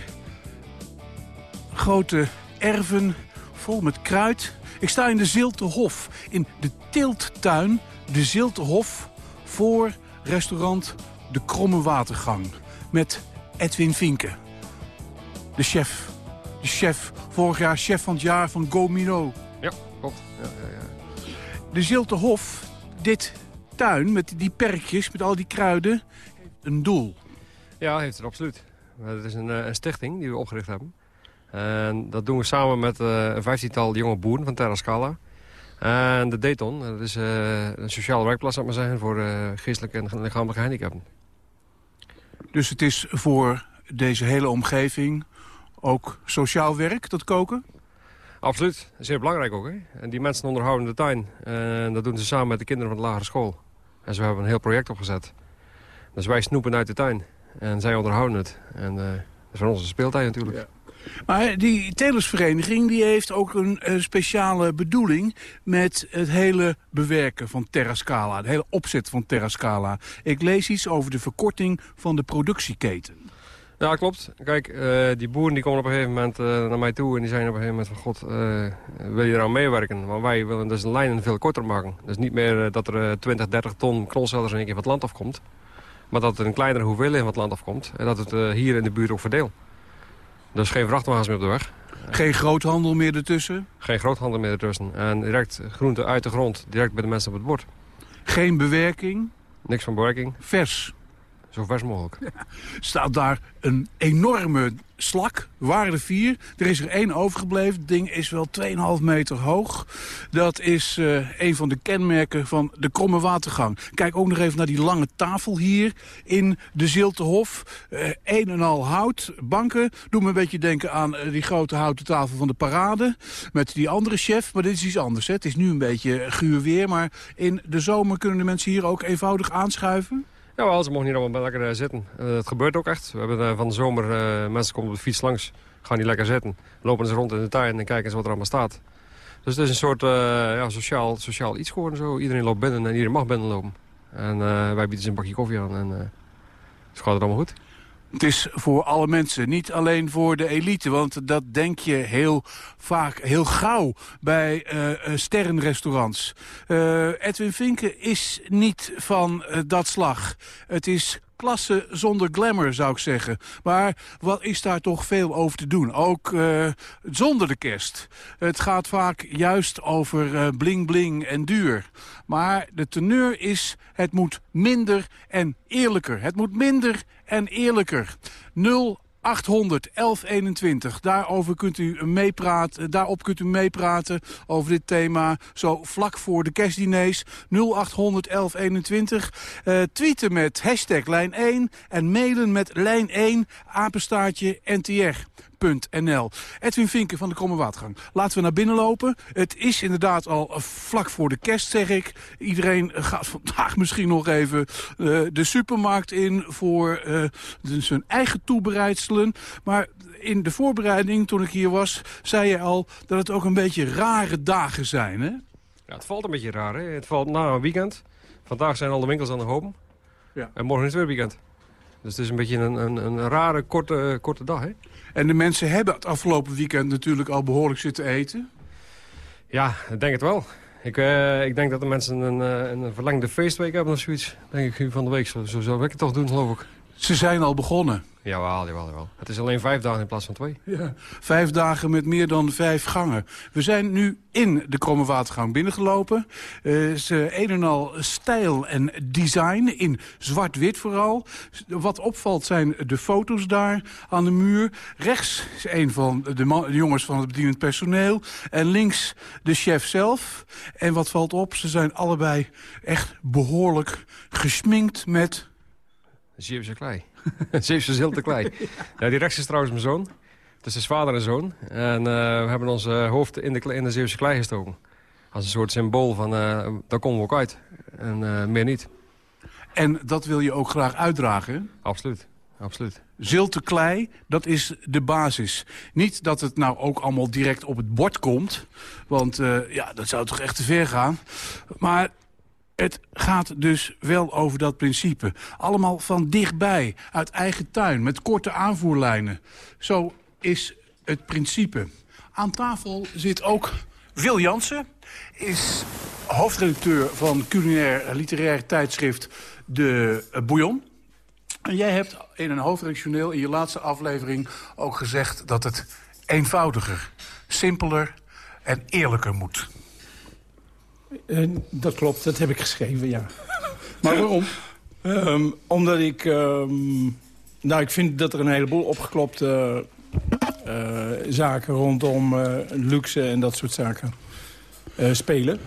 grote erven vol met kruid. Ik sta in de Ziltehof. In de Tilttuin. De Ziltehof. Voor restaurant De Kromme Watergang. Met Edwin Vinke. De chef de chef, vorig jaar chef van het jaar van Gomino. Ja, klopt. Ja, ja, ja. De Zilte Hof, dit tuin met die perkjes, met al die kruiden, heeft een doel. Ja, heeft het absoluut. Het is een, eh, een stichting die we opgericht hebben. En dat doen we samen met eh, een vijftiental jonge boeren van Terra Scala. En de Dayton, dat is eh, een sociale werkplaats, zou ik maar zeggen, voor geestelijke en lichamelijke gehandicapten. Dus het is voor deze hele omgeving ook sociaal werk, dat koken? Absoluut, zeer belangrijk ook. Hè? En die mensen onderhouden de tuin. En dat doen ze samen met de kinderen van de lagere school. En zo hebben we een heel project opgezet. Dus wij snoepen uit de tuin. En zij onderhouden het. En uh, dat is ons een speeltuin natuurlijk. Ja. Maar die telersvereniging die heeft ook een, een, speciale bedoeling... met het hele bewerken van Terra Scala. De hele opzet van Terra Scala. Ik lees iets over de verkorting van de productieketen. Ja, klopt. Kijk, uh, die boeren die komen op een gegeven moment uh, naar mij toe... en die zijn op een gegeven moment van... God, uh, wil je eraan meewerken? Want wij willen dus een lijn veel korter maken. Dus niet meer dat er 20, 30 ton knolselders in één keer van het land afkomt. Maar dat er een kleinere hoeveelheid van het land afkomt. En dat het hier in de buurt ook verdeel. Dus geen vrachtwagens meer op de weg. Geen groothandel meer ertussen? Geen groothandel meer ertussen. En direct groente uit de grond, direct bij de mensen op het bord. Geen bewerking? Niks van bewerking. Vers? Zo vers mogelijk. Ja, staat daar een enorme slak, er vier. Er is er één overgebleven. Het ding is wel 2,5 meter hoog. Dat is uh, een van de kenmerken van de kromme watergang. Kijk ook nog even naar die lange tafel hier in de Ziltehof. Uh, een en al hout, banken. Doe me een beetje denken aan uh, die grote houten tafel van de parade. Met die andere chef, maar dit is iets anders. Hè. Het is nu een beetje guur weer, maar in de zomer kunnen de mensen hier ook eenvoudig aanschuiven. Ja, wel, ze mogen hier allemaal lekker uh, zitten. Uh, dat gebeurt ook echt. We hebben uh, van de zomer, mensen komen op de fiets langs, gaan die lekker zitten. Lopen ze rond in de tuin en kijken ze wat er allemaal staat. Dus het is een soort ja, sociaal, sociaal iets geworden zo. Iedereen loopt binnen en iedereen mag binnenlopen. En wij bieden ze een bakje koffie aan en het gaat het allemaal goed. Het is voor alle mensen, niet alleen voor de elite. Want dat denk je heel vaak, heel gauw bij uh, sterrenrestaurants. Uh, Edwin Vinken is niet van dat slag. Het is klasse zonder glamour, zou ik zeggen. Maar wat is daar toch veel over te doen? Ook eh, zonder de kerst. Het gaat vaak juist over eh, bling bling en duur. Maar de teneur is, het moet minder en eerlijker. Het moet minder en eerlijker. 0 800 1121. Daarover kunt u meepraten. Daarop kunt u meepraten over dit thema. Zo vlak voor de kerstdiners. 0800 1121. Eh, tweeten met hashtag lijn 1 en mailen met lijn 1 apenstaartje NTR. Edwin Vinken van de Kromme Watergang. Laten we naar binnen lopen. Het is inderdaad al vlak voor de kerst, zeg ik. Iedereen gaat [laughs] vandaag misschien nog even uh, de supermarkt in... voor uh, zijn eigen toebereidselen. Maar in de voorbereiding, toen ik hier was, zei je al... dat het ook een beetje rare dagen zijn, hè? Ja, het valt een beetje raar, hè? Het valt na een weekend. Vandaag zijn al de winkels aan de hopen. Ja. En morgen is het weer weekend. Dus het is een beetje een, een, een rare, korte, korte dag, hè? En de mensen hebben het afgelopen weekend natuurlijk al behoorlijk zitten eten. Ja, ik denk het wel. Ik, uh, ik denk dat de mensen een, uh, een verlengde feestweek hebben of zoiets. Denk ik van de week. Zo, zo zou ik het toch doen, geloof ik. Ze zijn al begonnen. Jawel, jawel, jawel. Het is alleen vijf dagen in plaats van twee. Ja, vijf dagen met meer dan vijf gangen. We zijn nu in de Kromme Watergang binnengelopen. Uh, is een en al stijl en design, in zwart-wit vooral. Wat opvalt zijn de foto's daar aan de muur. Rechts is een van de, de jongens van het bedienend personeel. En links de chef zelf. En wat valt op, ze zijn allebei echt behoorlijk gesminkt met... Zeeuwse klei. [laughs] Zeeuwse zilte klei. [laughs] ja, die rechts is trouwens mijn zoon. Het is vader en zoon. En uh, we hebben ons uh, hoofd in de, in de Zeeuwse klei gestoken. Als een soort symbool van, uh, daar komen we ook uit. En meer niet. En dat wil je ook graag uitdragen? Absoluut. Absoluut. Zilte klei, dat is de basis. Niet dat het nou ook allemaal direct op het bord komt. Want ja, dat zou toch echt te ver gaan. Maar het gaat dus wel over dat principe. Allemaal van dichtbij, uit eigen tuin, met korte aanvoerlijnen. Zo is het principe. Aan tafel zit ook Wil Jansen, is hoofdredacteur van culinair literair tijdschrift De Bouillon. En jij hebt in een hoofdredactioneel in je laatste aflevering ook gezegd... dat het eenvoudiger, simpeler en eerlijker moet. Uh, dat klopt, dat heb ik geschreven, ja. [laughs] Maar waarom? um, omdat ik... Um, nou, ik vind dat er een heleboel opgeklopte uh, zaken rondom uh, luxe en dat soort zaken spelen.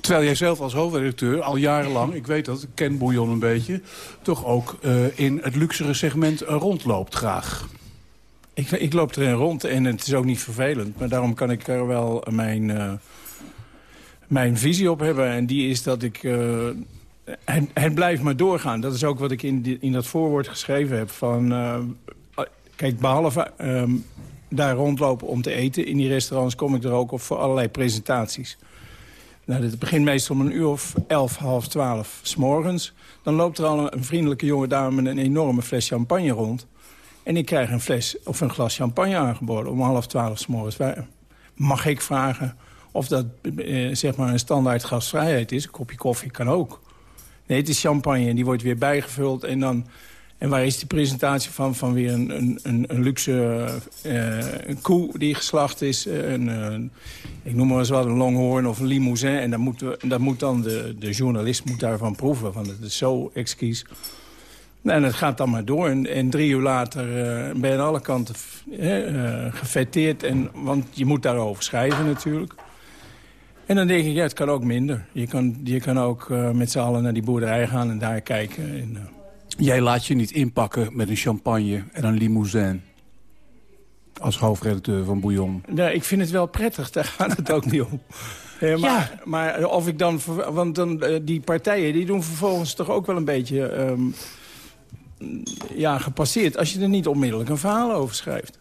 Terwijl jij zelf als hoofdredacteur al jarenlang, ik weet dat, ik ken Bouillon een beetje... toch ook in het luxere segment rondloopt graag. Ik, ik loop erin rond en het is ook niet vervelend. Maar daarom kan ik er wel mijn mijn visie op hebben. En die is dat ik... Uh, het, het, blijft maar doorgaan. Dat is ook wat ik in, in dat voorwoord geschreven heb. Van, uh, kijk, behalve um, daar rondlopen om te eten in die restaurants... kom ik er ook op voor allerlei presentaties. Nou, het begint meestal om een uur of elf, half twaalf s morgens. Dan loopt er al een, vriendelijke jonge dame met een enorme fles champagne rond. En ik krijg een fles of een glas champagne aangeboden om half twaalf s morgens. Mag ik vragen of dat eh, zeg maar een standaard gastvrijheid is. Een kopje koffie kan ook. Nee, het is champagne en die wordt weer bijgevuld. En, dan, en waar is die presentatie van? Van weer een, een, een luxe uh, een koe die geslacht is. Een, een, ik noem maar eens wat, een longhorn of een limousin. En dat moet, dat moet dan de, de journalist moet daarvan proeven. Van het is zo exquis. En het gaat dan maar door. En, en drie uur later uh, ben je aan alle kanten uh, gefeteerd. En, want je moet daarover schrijven natuurlijk. En dan denk ik, ja, het kan ook minder. Je kan, je kan ook uh, met z'n allen naar die boerderij gaan en daar kijken. En, uh... Jij laat je niet inpakken met een champagne en een limousine. Als hoofdredacteur van Bouillon. Nee, ik vind het wel prettig, [laughs] daar gaat het ook niet om. Ja, maar, ja. maar of ik dan... Want dan, uh, die partijen die doen vervolgens toch ook wel een beetje... Um, ja, gepasseerd. Als je er niet onmiddellijk een verhaal over schrijft.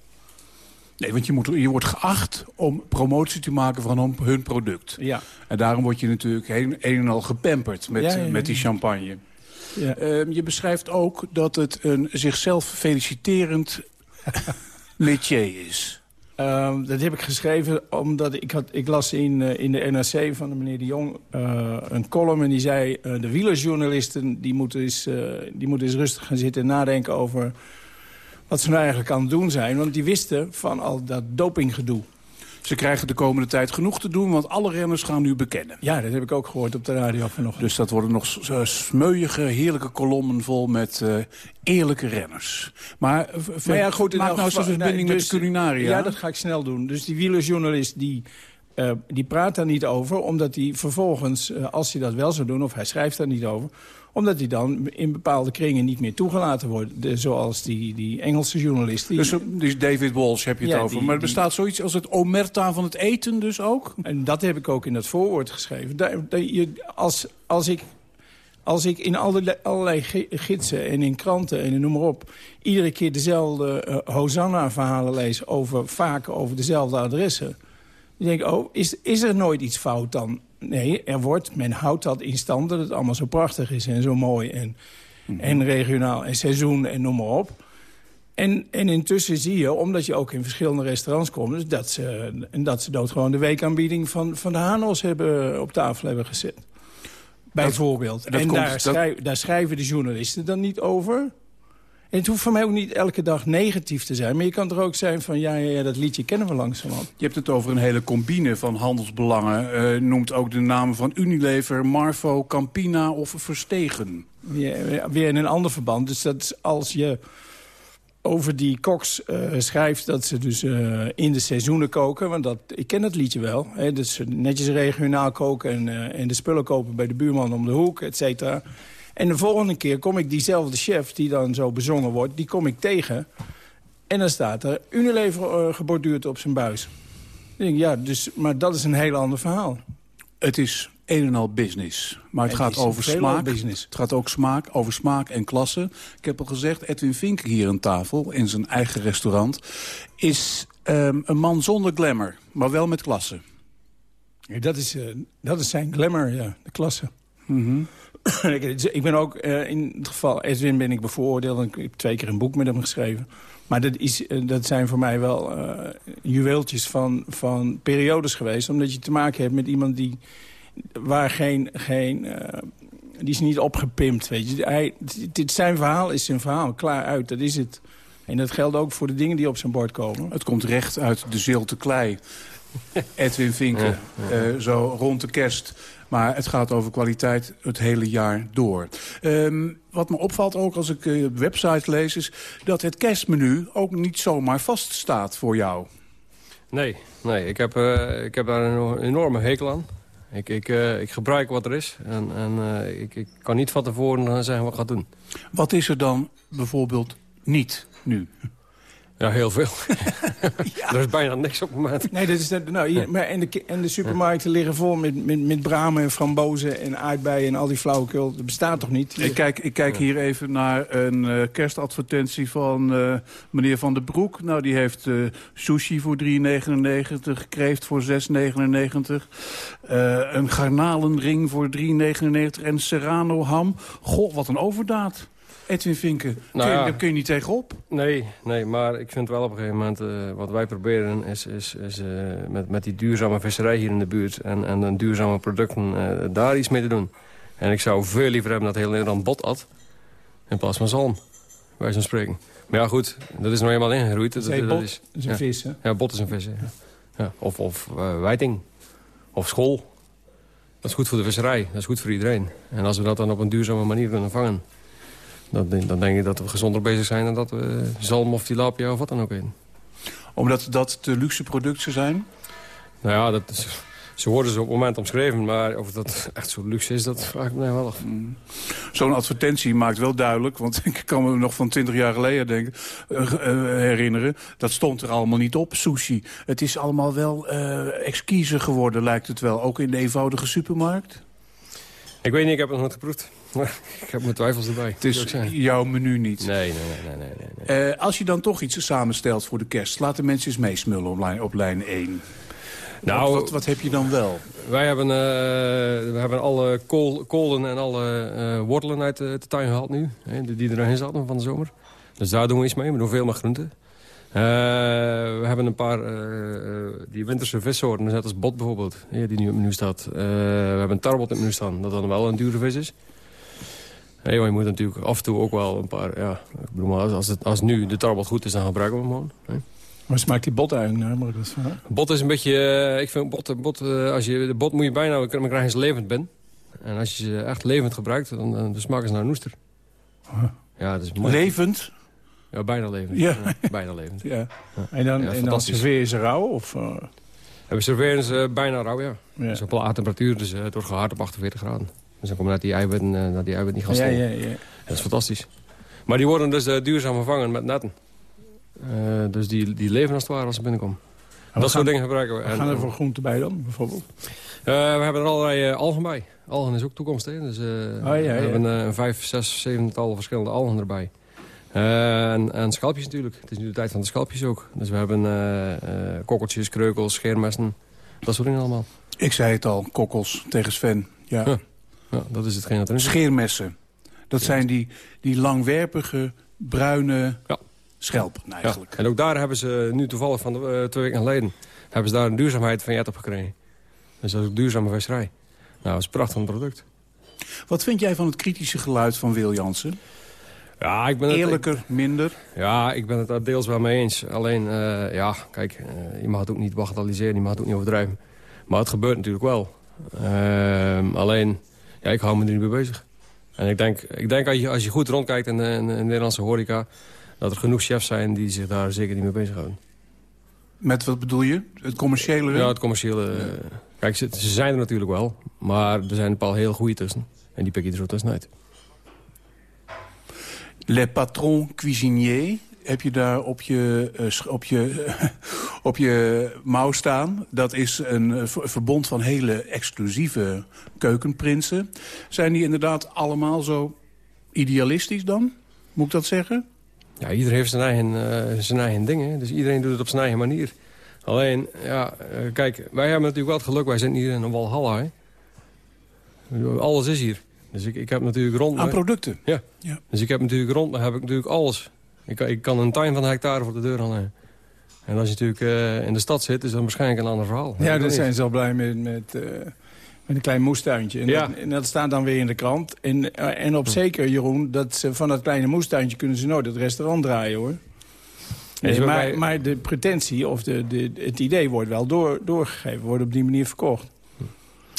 Nee, want je, moet, je wordt geacht om promotie te maken van hun product. Ja. En daarom word je natuurlijk een, een en al gepamperd met, ja, ja, ja. met die champagne. Ja. Uh, je beschrijft ook dat het een zichzelf feliciterend [laughs] métier is. Ehm, dat heb ik geschreven omdat ik, had, ik las in, eh, in de NRC van de meneer de Jong eh, een column... en die zei, eh, de wielerjournalisten die moeten, eens, die moeten eens rustig gaan zitten en nadenken over... wat ze nou eigenlijk aan het doen zijn. Want die wisten van al dat dopinggedoe. Ze krijgen de komende tijd genoeg te doen, want alle renners gaan nu bekennen. Ja, dat heb ik ook gehoord op de radio vanochtend. Dus dat worden nog smeuïge, heerlijke kolommen vol met eh, eerlijke renners. Maar, eh, Maar ja, goed, in maak nou geval- verbinding nee, met de dus- culinaria. Ja, dat ga ik snel doen. Dus die wielerjournalist die, eh, die praat daar niet over... omdat hij vervolgens, als hij dat wel zou doen... of hij schrijft daar niet over... omdat hij dan in bepaalde kringen niet meer toegelaten wordt. De- zoals die, die Engelse journalist. Die, Dus, dus David Walsh heb je het over. die- maar er die- bestaat zoiets als het omerta van het eten dus ook? En dat heb ik ook in dat voorwoord geschreven. Daar- daar- je- als, als ik... Als ik in allerlei, allerlei gi- gidsen en in kranten en noem maar op... iedere keer dezelfde eh, Hosanna-verhalen lees... Over, vaak over dezelfde adressen... dan denk ik, oh, is, is er nooit iets fout dan? Nee, er wordt, men houdt dat in stand dat het allemaal zo prachtig is... en zo mooi en, en regionaal en seizoen en noem maar op. En, en intussen zie je, omdat je ook in verschillende restaurants komt... Dus dat, ze, en dat ze doodgewoon de weekaanbieding van, van de Hanos hebben, op tafel hebben gezet. Bijvoorbeeld. dat en komt- daar, schrijf- daar schrijven de journalisten dan niet over. En het hoeft voor mij ook niet elke dag negatief te zijn. Maar je kan er ook zijn van, ja, ja, ja dat liedje kennen we langzamerhand. Je hebt het over een hele combine van handelsbelangen. Eh, noemt ook de namen van Unilever, Marvo, Campina of Verstegen. Weer, weer in een ander verband. Dus dat is als je over die koks eh, schrijft dat ze dus eh, in de seizoenen koken. Want dat, ik ken dat liedje wel. Hè, dus ze netjes regionaal koken en, en de spullen kopen bij de buurman om de hoek, et cetera. En de volgende keer kom ik diezelfde chef die dan zo bezongen wordt, die kom ik tegen. En dan staat er Unilever eh, geborduurd op zijn buis. Ik denk, ja, dus, maar dat is een heel ander verhaal. Het is een en al business. Maar het, gaat over smaak. Het gaat ook smaak, over smaak en klasse. Ik heb al gezegd, Edwin Vink hier aan tafel, in zijn eigen restaurant... is ehm, een man zonder glamour, maar wel met klasse. Ja, dat, is, eh, dat is zijn glamour, ja, de klasse. Mhm. ik [coughs] ik ben ook, eh, in het geval Edwin ben ik bevooroordeeld. en Ik heb twee keer een boek met hem geschreven. Maar dat, is, eh, dat zijn voor mij wel eh, juweeltjes van, van periodes geweest. Omdat je te maken hebt met iemand die... waar geen... geen eh, die is niet opgepimpt, weet je. Hij, dit, zijn verhaal is zijn verhaal, klaar uit, dat is het. En dat geldt ook voor de dingen die op zijn bord komen. Het komt recht uit de zilte klei. [laughs] Edwin Vinken, eh, zo rond de kerst. Maar het gaat over kwaliteit het hele jaar door. Ehm, wat me opvalt ook als ik eh, websites lees... is dat het kerstmenu ook niet zomaar vaststaat voor jou. Nee, nee ik, heb, eh, ik heb daar een enorme hekel aan. Ik, ik, eh, ik gebruik wat er is. En, en ik, ik kan niet van tevoren zeggen wat ik ga doen. Wat is er dan bijvoorbeeld niet nu? Ja, heel veel. [laughs] [laughs] er is bijna niks op het moment. Nee, dat is nou, hier, maar en, de, en de supermarkten liggen vol met, met, met bramen en frambozen en aardbeien en al die flauwekul. Dat bestaat toch niet? Ik kijk, ik kijk hier even naar een eh, kerstadvertentie van eh, meneer Van der Broek. Nou, die heeft eh, sushi voor 3,99, kreeft voor 6,99... eh, een garnalenring voor 3,99 en serrano ham. Goh, wat een overdaad. Edwin Vinken, Nou kun je, ja. daar kun je niet tegenop. Nee, nee, maar ik vind wel op een gegeven moment... eh, wat wij proberen is, is, is eh, met, met die duurzame visserij hier in de buurt... en, en de duurzame producten, eh, daar iets mee te doen. En ik zou veel liever hebben dat heel Nederland bot at... in plaats van zalm, bij zo'n spreken. Maar ja, goed, dat is nou eenmaal ingegroeid. Dat, dat bot is een ja. vis, hè? Ja, bot is een vis, ja. ja. Of, of wijting. Of school. Dat is goed voor de visserij. Dat is goed voor iedereen. En als we dat dan op een duurzame manier kunnen vangen... dan, denk- dan denk ik dat we gezonder bezig zijn... dan dat we zalm of tilapia of wat dan ook eten. Omdat dat te luxe producten zijn? Nou ja, dat is, ze worden ze op het moment omschreven... maar of dat echt zo luxe is, dat vraag ik me wel af. Zo'n advertentie maakt wel duidelijk, want [laughs] ik kan me nog van 20 jaar geleden denken, eh, eh, herinneren. Dat stond er allemaal niet op, sushi. Het is allemaal wel eh exquise geworden, lijkt het wel. Ook in de eenvoudige supermarkt. Ik weet niet, ik heb het nog nooit geproefd. Maar ik heb mijn twijfels erbij. Het is jouw menu niet. Nee, nee, nee. nee, nee, nee. Eh, als je dan toch iets samenstelt voor de kerst, laat de mensen eens meesmullen op lijn, op lijn 1. Nou, wat, wat, wat heb je dan wel? Wij hebben, eh, we hebben alle kool, kolen en alle eh, wortelen uit de, tuin gehaald nu. Hè, die die erin zaten van de zomer. Dus daar doen we iets mee. We doen veel met groenten. Eh, we hebben een paar die winterse vissoorten, net als bot bijvoorbeeld, die nu op het menu staat. Eh, we hebben een tarbot in het menu staan, dat dan wel een dure vis is. Maar je moet natuurlijk af en toe ook wel een paar... Ja, ik bedoel, maar als, het, als nu de tarbot goed is, dan gebruiken we hem gewoon. hè. Maar smaakt die bot eigenlijk naar? Maar dat is waar. Bot is een beetje... eh, ik vind bot... bot eh, als je, de bot moet je bijna kunnen krijgen als je levend bent. En als je ze echt levend gebruikt, dan, dan, dan smaken ze naar een oester. Ja, dat is mooi. Levend? Ja, bijna levend. Ja. bijna levend. Ja. En dan, en dan serveer je ze rauw? Of, eh, En we serveren ze bijna rauw, ja. Dus op lage temperatuur, dus eh, het wordt gehard op 48 graden. Dus dan komen net die eiwitten, eh, dat die eiwit niet gaan Ja, stoppen. ja, ja. Dat is fantastisch. Maar die worden dus eh, duurzaam vervangen met netten. Eh, dus die, die leven als het ware als ze binnenkomen. wat dat soort dingen gebruiken we. Wat En, gaan er voor groenten bij dan, bijvoorbeeld? eh, we hebben er allerlei algen bij. Algen is ook toekomst, hè. Dus, eh, ja, we ja. hebben een vijf, zes, zevental verschillende algen erbij. En, en schalpjes natuurlijk. Het is nu de tijd van de schalpjes ook. Dus we hebben eh, eh, kokkeltjes, kreukels, scheermessen. Dat soort dingen allemaal. Ik zei het al, kokkels tegen Sven. Ja. Ja. Ja, dat is hetgeen dat erin zit. Scheermessen. Dat zijn die, die langwerpige, bruine schelpen eigenlijk. Ja. En ook daar hebben ze nu toevallig van de, eh, twee weken geleden... hebben ze daar een duurzaamheid van jet op gekregen. Dus dat is ook duurzame visserij. Nou, dat is een prachtig product. Wat vind jij van het kritische geluid van Wil Jansen? Ja, ik ben het, Eerlijker, minder? Ja, ik ben het daar deels wel mee eens. Alleen, eh, ja, kijk, eh, je mag het ook niet bagatelliseren, je mag het ook niet overdrijven. Maar het gebeurt natuurlijk wel. Ehm, alleen, ja, ik hou me er niet mee bezig. En ik denk, ik denk als, je, als je goed rondkijkt in de, in de Nederlandse horeca... dat er genoeg chefs zijn die zich daar zeker niet mee bezighouden. Met wat bedoel je? Het commerciële? Ja, het commerciële... eh, Kijk, ze, ze zijn er natuurlijk wel. Maar er zijn een paar heel goede tussen. En die pik je er zo tussenuit. Le Patron Cuisinier heb je daar op je, eh, op je, [laughs] op je mouw staan. Dat is een eh, ver- verbond van hele exclusieve keukenprinsen. Zijn die inderdaad allemaal zo idealistisch dan? Moet ik dat zeggen? Ja, iedereen heeft zijn eigen, eh, zijn eigen dingen. Dus iedereen doet het op zijn eigen manier. Alleen, ja, kijk, wij hebben natuurlijk wel het geluk. Wij zijn hier in een Walhalla, hè. Alles is hier. Dus ik, ik heb natuurlijk rond... Aan producten? Ja. Ja. Dus ik heb natuurlijk rond, dan heb ik natuurlijk alles. Ik, kan- ik kan een tuin van een hectare voor de deur hangen. En als je natuurlijk eh, in de stad zit, is dat waarschijnlijk een ander verhaal. Ja, Dat daar zijn ze al blij met, met, eh, met een klein moestuintje. En, Ja. dat, en dat staat dan weer in de krant. En, eh, en op zeker, Jeroen, dat ze van dat kleine moestuintje kunnen ze nooit het restaurant draaien, hoor. Nee, maar, maar de pretentie of de, de, het idee wordt wel door, doorgegeven, wordt op die manier verkocht.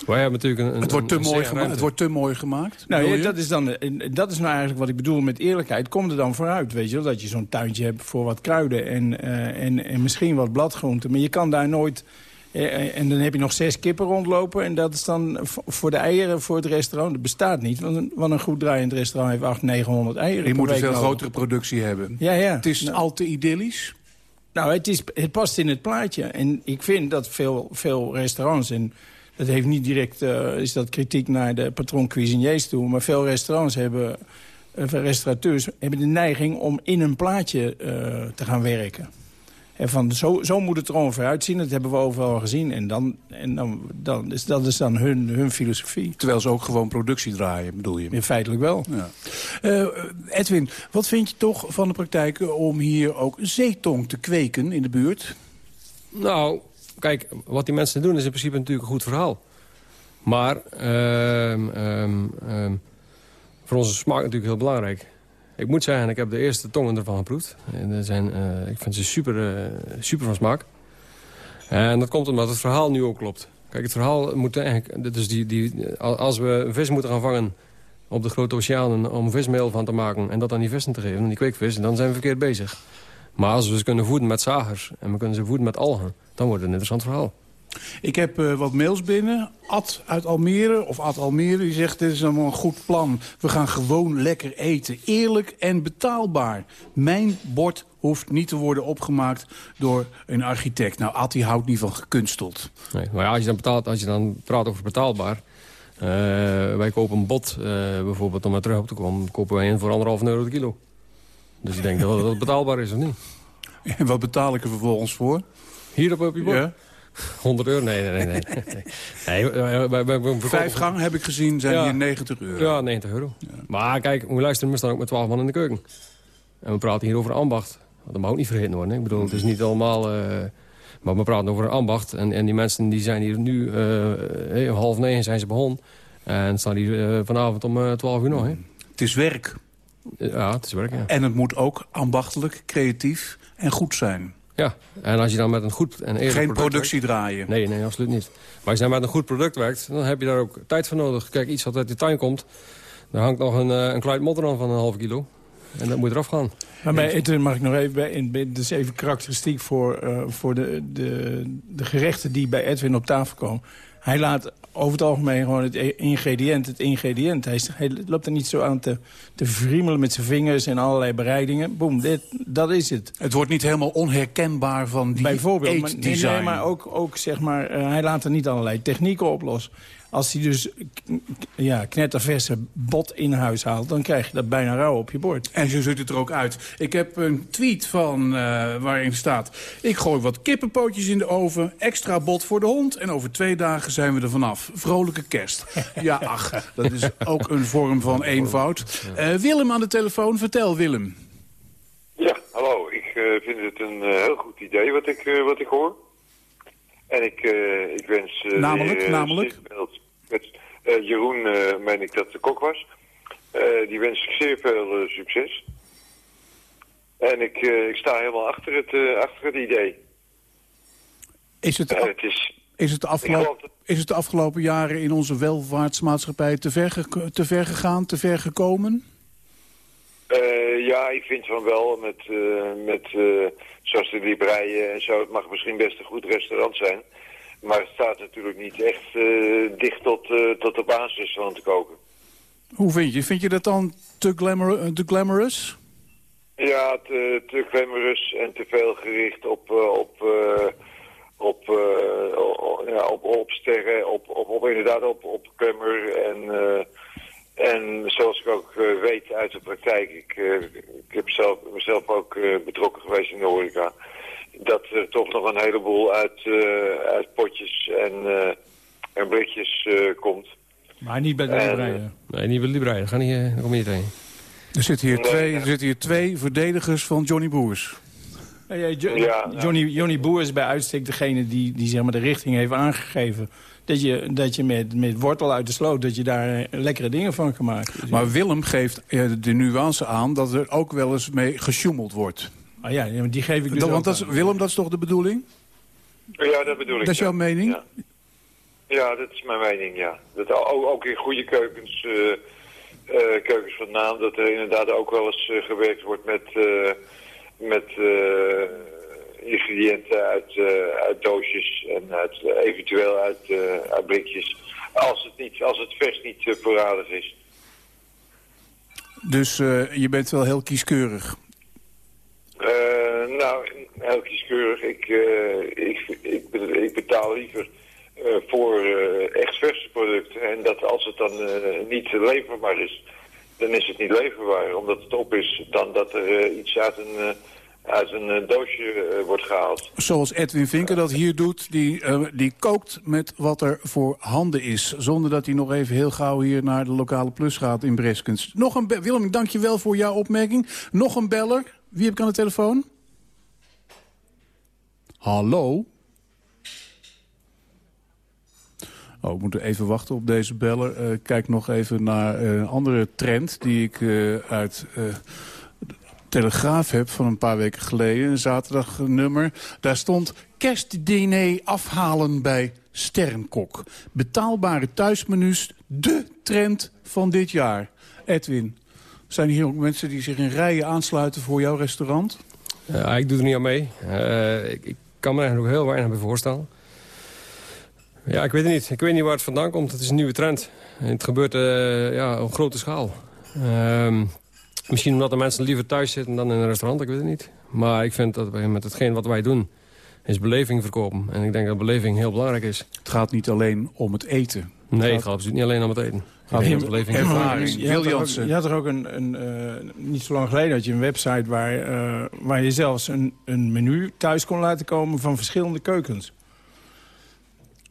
Wij hebben natuurlijk een, Het wordt, te een mooi zeer gema- ruimte. het wordt te mooi gemaakt. Nou, dat is dan, en dat is nou eigenlijk wat ik bedoel met eerlijkheid. Kom er dan vooruit, weet je wel. Dat je zo'n tuintje hebt voor wat kruiden en, eh, en, en misschien wat bladgroenten. Maar je kan daar nooit... eh, en dan heb je nog zes kippen rondlopen. En dat is dan voor de eieren voor het restaurant. Dat bestaat niet. Want een, want een goed draaiend restaurant heeft 800, 900 eieren Je per moet een veel nodig. grotere productie hebben. Ja, ja. Het is al te idyllisch. Nou, het, is, het past in het plaatje. En ik vind dat veel, veel restaurants... en dat heeft niet direct eh, is dat kritiek naar de patron cuisiniers toe... maar veel restaurants hebben, eh, restaurateurs hebben de neiging... om in een plaatje eh, te gaan werken. En van, zo, zo moet het er ongeveer uitzien. Dat hebben we overal gezien. En, dan, en dan, dan, is, dat is dan hun, hun filosofie. Terwijl ze ook gewoon productie draaien, bedoel je? In feitelijk wel. Ja. Eh, Edwin, wat vind je toch van de praktijk om hier ook zeetong te kweken in de buurt? Nou, kijk, wat die mensen doen is in principe natuurlijk een goed verhaal. Maar ehm, voor onze smaak natuurlijk heel belangrijk. Ik moet zeggen, ik heb de eerste tongen ervan geproefd. En zijn, eh, ik vind ze super, eh, super van smaak. En dat komt omdat het verhaal nu ook klopt. Kijk, het verhaal moet eigenlijk... Dus die, die, als we vis moeten gaan vangen op de grote oceanen... om vismeel van te maken en dat aan die vissen te geven, die kweekvissen... dan zijn we verkeerd bezig. Maar als we ze kunnen voeden met zagers en we kunnen ze voeden met algen... dan wordt het een interessant verhaal. Ik heb eh, wat mails binnen. Ad uit Almere, of Ad Almere, die zegt... dit is allemaal een goed plan. We gaan gewoon lekker eten. Eerlijk en betaalbaar. Mijn bord hoeft niet te worden opgemaakt door een architect. Nou, Ad die houdt niet van gekunsteld. Nee, maar ja, als, je dan betaalt, als je dan praat over betaalbaar... eh, wij kopen een bot eh, bijvoorbeeld, om er terug op te komen... kopen wij in voor anderhalf euro de kilo. Dus ik denk dat dat betaalbaar is of niet. En [laughs] wat betaal ik er vervolgens voor? Hier op, je bord? Ja. 100 euro? Nee, nee, nee. nee. [laughs] nee Vijf gang heb ik gezien, zijn Ja. hier 90 euro. Ja, 90 euro. Maar kijk, we luisteren, we staan ook met 12 man in de keuken. En we praten hier over ambacht. Dat mag ook niet vergeten worden. hè. Ik bedoel, het is niet allemaal... eh, maar we praten over ambacht. En, en die mensen die zijn hier nu... eh, eh, half negen zijn ze begonnen. En staan hier vanavond om eh, 12 uur nog. Hè. Het is werk. Ja, het is werk, ja. En het moet ook ambachtelijk, creatief en goed zijn. Ja, en als je dan met een goed en eerlijk Geen product productie werkt- draaien. Nee, nee, absoluut niet. Maar als je dan met een goed product werkt, dan heb je daar ook tijd voor nodig. Kijk, iets wat uit de tuin komt, daar hangt nog een, eh, een kluit modder aan van een half kilo. En dat moet eraf gaan. Maar bij eten mag ik nog even bij, in, bij- dus even karakteristiek voor, eh, voor de, de, de gerechten die bij Edwin op tafel komen. Hij laat over het algemeen gewoon het e- ingrediënt, het ingrediënt. Hij, loopt er niet zo aan te, te met zijn vingers en allerlei bereidingen. Boom, dit, dat is het. Het wordt niet helemaal onherkenbaar van die Bijvoorbeeld, maar, nee, maar ook, ook zeg maar, eh, hij laat er niet allerlei technieken op los. Als hij dus ja, knetterverse bot in huis haalt... dan krijg je dat bijna rauw op je bord. En zo ziet het er ook uit. Ik heb een tweet van eh, waarin staat... ik gooi wat kippenpootjes in de oven, extra bot voor de hond... en over twee dagen zijn we er vanaf. Vrolijke kerst. Ja, ach, dat is ook een vorm van eenvoud. Eh, Willem aan de telefoon. Vertel, Willem. Ja, hallo. Ik eh, vind het een eh, heel goed idee wat ik, eh, wat ik hoor. En ik, eh, ik wens... eh, Namelijk? Namelijk? Met, eh, Jeroen, eh meen ik dat de kok was. Eh, die wens ik zeer veel succes. En ik, eh, ik sta helemaal achter het, eh, achter het idee. Is het, het is... is, het de afgelopen, is het de afgelopen jaren in onze welvaartsmaatschappij te ver, te ver gegaan, te ver gekomen? Eh, ja, ik vind van wel. Met, eh, met eh, zoals de libreien en zo. Het mag misschien best een goed restaurant zijn. Maar het staat natuurlijk niet echt dicht tot, tot de basisrestaurant te koken. Hoe vind je? Vind je dat dan te, glamour, te glamorous? Ja, te, te glamorous en te veel gericht op, op, op, eh, o- ja, op, op sterren, op, op, op inderdaad op, op. En, eh, en zoals ik ook eh, weet uit de praktijk, ik, ik heb zelf, mezelf ook eh, betrokken geweest in de horeca, dat er toch nog een heleboel uit, eh, uit potjes en, eh, en blikjes eh, komt. Maar niet bij de En, libreien. Nee, niet bij de libreien. Daar, ga niet, daar kom je niet heen. Er zitten hier, twee, er zitten hier twee verdedigers van Johnny Boers. Ja, ja, Jo- Ja, Johnny, Johnny Boer is bij uitstek degene die, die zeg maar, de richting heeft aangegeven. Dat je, dat je met, met wortel uit de sloot, dat je daar eh, lekkere dingen van kan maken. Maar Willem geeft eh, de nuance aan dat er ook wel eens mee gesjoemeld wordt. Ah ja, die geef ik dus Dat- want dat is, aan. Willem, dat is toch de bedoeling? Ja, dat bedoel ik. Dat is ja. jouw mening? Ja. Ja, dat is mijn mening, ja. Dat al- ook, ook in goede keukens, eh, eh, keukens van naam, dat er inderdaad ook wel eens gewerkt wordt met, eh, met eh, ingrediënten uit, eh, uit doosjes en uit, eh, eventueel uit, uit blikjes. Als het, niet, als het vers niet voorradig is. Dus je bent wel heel kieskeurig. Nou, heel kieskeurig. Ik, ik, ik, ik betaal liever voor echt verse producten. En dat als het dan niet leverbaar is, dan is het niet leverbaar. Omdat het op is, dan dat er eh, iets uit een, eh, een eh, doosje wordt gehaald. Zoals Edwin Vinker dat hier doet, die, die kookt met wat er voor handen is. Zonder dat hij nog even heel gauw hier naar de lokale plus gaat in Breskens. Nog een Willem, dank je wel voor jouw opmerking. Nog een beller. Wie heb ik aan de telefoon? Hallo? Oh, we moeten even wachten op deze beller. Eh, kijk nog even naar eh, een andere trend die ik eh, uit... Telegraaf heb van een paar weken geleden. Een zaterdagnummer. Daar stond kerstdiner afhalen bij Sternkok. Betaalbare thuismenu's, de trend van dit jaar. Edwin, zijn hier ook mensen die zich in rijen aansluiten voor jouw restaurant? Ik doe er niet aan mee. Ik, ik kan me eigenlijk ook heel weinig bij voorstellen. Ja, ik weet het niet. Ik weet niet waar het vandaan komt. Het is een nieuwe trend. En het gebeurt eh, ja, op grote schaal. Ehm, misschien omdat de mensen liever thuis zitten dan in een restaurant. Ik weet het niet. Maar ik vind dat wij met hetgeen wat wij doen... is beleving verkopen. En ik denk dat beleving heel belangrijk is. Het gaat niet alleen om het eten. Nee, het gaat absoluut niet alleen om het eten. Gaat om beleving ervaring. heel Je had, er ook, je had er ook een, een eh, niet zo lang geleden had je een website waar, eh, waar je zelfs een, een menu thuis kon laten komen van verschillende keukens.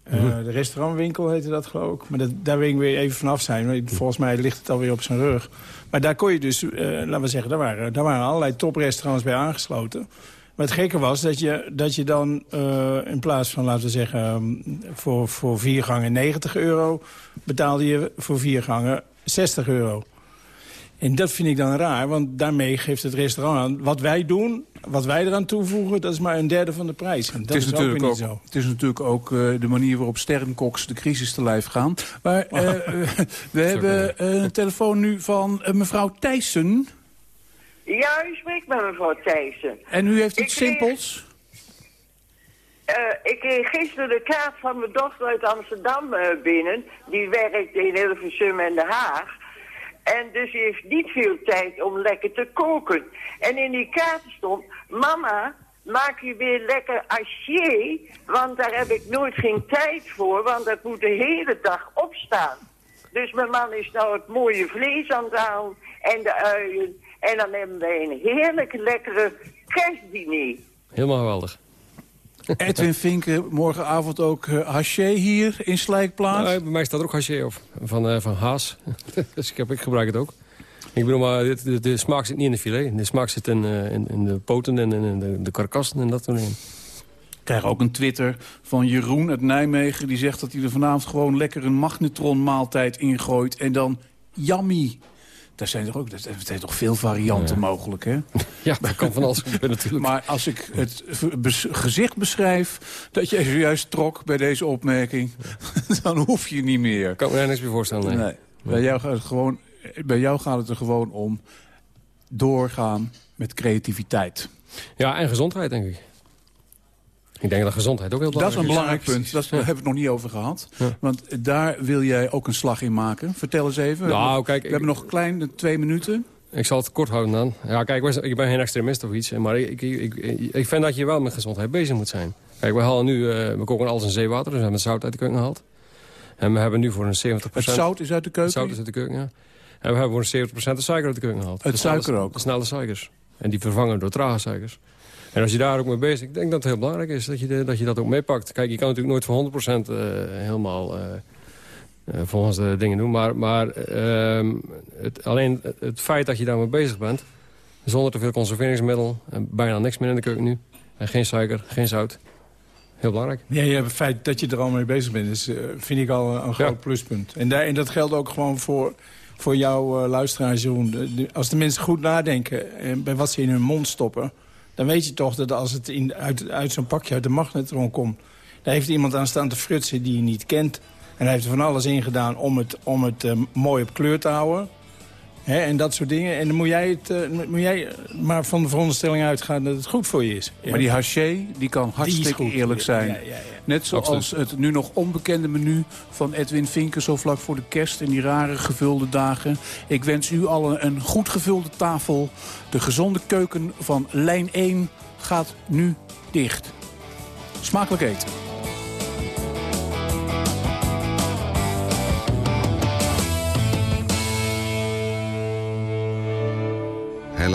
Eh, De restaurantwinkel heette dat geloof ik. Maar dat, daar wil ik weer even vanaf zijn. Volgens mij ligt het alweer op zijn rug. Maar daar kon je dus, eh, laten we zeggen, daar waren, daar waren allerlei toprestaurants bij aangesloten. Maar het gekke was dat je, dat je dan eh, in plaats van, laten we zeggen, um, voor, voor vier gangen 90 euro... betaalde je voor vier gangen 60 euro. En dat vind ik dan raar, want daarmee geeft het restaurant aan... wat wij doen, wat wij eraan toevoegen, dat is maar een derde van de prijs. En dat Het is, natuurlijk ook, niet zo. het is natuurlijk ook eh, de manier waarop sterrenkoks de crisis te lijf gaan. Maar [laughs] eh, eh, we hebben eh, een telefoon nu van eh, mevrouw Thijssen. Ja, u spreekt met mevrouw Thijssen. En u heeft iets simpels. Eh, ik kreeg gisteren de kaart van mijn dochter uit Amsterdam eh, binnen. Die werkt in Hilversum en Den Haag. En dus heeft niet veel tijd om lekker te koken. En in die kaart stond... Mama, maak je weer lekker haché. Want daar heb ik nooit geen tijd voor. Want dat moet de hele dag opstaan. Dus mijn man is nou het mooie vlees aan het halen. En de uien. En dan hebben wij een heerlijk lekkere kerstdiner. Helemaal geweldig. Edwin Vinken, morgenavond ook eh, haché hier in Slijkplaats. Ja, bij mij staat er ook haché op, van, eh, van Haas. [laughs] dus ik, heb, ik gebruik het ook. Ik bedoel, maar de, de smaak zit niet in de filet. De smaak zit in, eh, in, in de poten en in de, de karkassen en dat soort dingen. Ik krijg ook een Twitter van Jeroen uit Nijmegen. Die zegt dat hij er vanavond gewoon lekker een magnetron maaltijd ingooit. En dan yummy. Daar zijn er ook er zijn toch veel varianten mogelijk, hè? [laughs] Ja, dat kan van alles gebeuren natuurlijk. Maar als ik het gezicht beschrijf dat jij zojuist trok bij deze opmerking... [laughs] dan hoef je niet meer. Kan me daar niks meer voorstellen, nee. Bij, jou gaat het gewoon, bij jou gaat het er gewoon om doorgaan met creativiteit. Ja, en gezondheid, denk ik. Ik denk dat gezondheid ook heel Dat is belangrijk een belangrijk punt. Dat daar hebben we het nog niet over gehad. Want daar wil jij ook een slag in maken. Vertel eens even. Nou, we, kijk, we ik- hebben nog een klein twee minuten. Ik zal het kort houden dan. Ja, kijk, ik ben geen extremist of iets. Maar ik, ik, ik, ik vind dat je wel met gezondheid bezig moet zijn. Kijk, we halen nu, eh, we koken alles in zeewater. Dus we hebben het zout uit de keuken gehaald. En we hebben nu voor een 70%... Het zout is uit de keuken? Het zout is uit de keuken, ja. En we hebben voor een 70% de suiker uit de keuken gehaald. Het De snelle- suiker ook? De snelle suikers. En die vervangen door trage suikers. En als je daar ook mee bezig ik denk dat het heel belangrijk is dat je, de- dat, je dat ook meepakt. Kijk, je kan natuurlijk nooit voor 100% eh, helemaal... eh, volgens de dingen doen. Maar, maar ehm, het, alleen het, feit dat je daarmee bezig bent... zonder te veel conserveringsmiddel... en bijna niks meer in de keuken nu... en geen suiker, geen zout... heel belangrijk. Ja, ja, het feit dat je er al mee bezig bent, is, vind ik al een, groot pluspunt. En, daar, en dat geldt ook gewoon voor, voor jouw luisteraars, Jeroen. Als de mensen goed nadenken en bij wat ze in hun mond stoppen... dan weet je toch dat als het in, uit, uit zo'n pakje uit de magnetron komt... daar heeft iemand aan staan te frutsen die je niet kent. En hij heeft er van alles in gedaan om het, om het eh, mooi op kleur te houden. Hè, en dat soort dingen. En dan moet jij, het, eh, moet jij maar van de veronderstelling uitgaan dat het goed voor je is. Maar die haché die kan hartstikke eerlijk zijn. Ja, ja, ja. Net zoals het nu nog onbekende menu van Edwin Vinken... zo vlak voor de kerst en die rare gevulde dagen. Ik wens u allen een goed gevulde tafel. De gezonde keuken van lijn 1 gaat nu dicht. Smakelijk eten.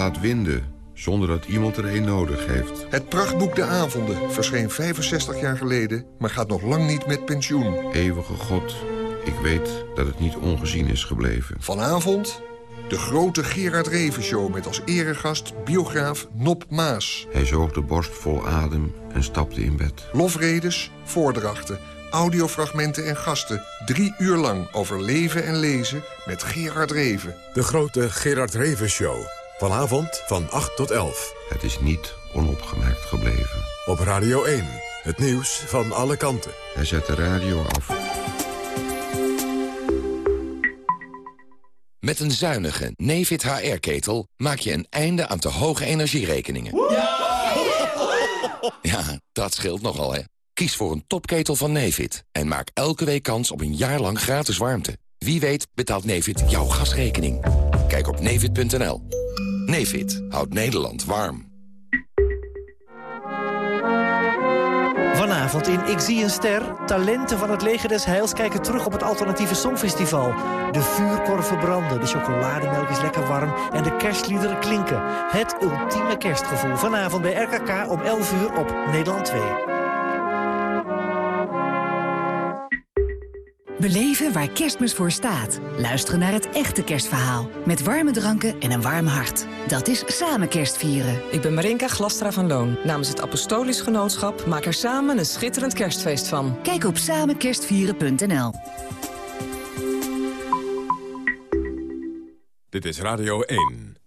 Laat winden, zonder dat iemand er een nodig heeft. Het prachtboek De Avonden verscheen 65 jaar geleden... maar gaat nog lang niet met pensioen. Eeuwige God, ik weet dat het niet ongezien is gebleven. Vanavond de grote Gerard Reven Show... met als eregast biograaf Nop Maas. Hij zoog de borst vol adem en stapte in bed. Lofredes, voordrachten, audiofragmenten en gasten. Drie uur lang over leven en lezen met Gerard Reven. De grote Gerard Reven Show. Vanavond van 8 tot 11. Het is niet onopgemerkt gebleven. Op Radio 1. Het nieuws van alle kanten. Hij zet de radio af. Met een zuinige Nefit HR-ketel maak je een einde aan te hoge energierekeningen. Ja, dat scheelt nogal, hè. Kies voor een topketel van Nefit en maak elke week kans op een jaar lang gratis warmte. Wie weet betaalt Nefit jouw gasrekening. Kijk op nefit.nl. Nefit houdt Nederland warm. Vanavond in Ik zie een ster. Talenten van het leger des heils kijken terug op het alternatieve songfestival. De vuurkorven branden, de chocolademelk is lekker warm en de kerstliederen klinken. Het ultieme kerstgevoel. Vanavond bij RKK om 11 uur op Nederland 2. Beleven waar kerstmis voor staat. Luisteren naar het echte kerstverhaal. Met warme dranken en een warm hart. Dat is samen kerstvieren. Ik ben Marinka Glastra van Loon. Namens het Apostolisch Genootschap maak er samen een schitterend kerstfeest van. Kijk op samenkerstvieren.nl Dit is Radio 1.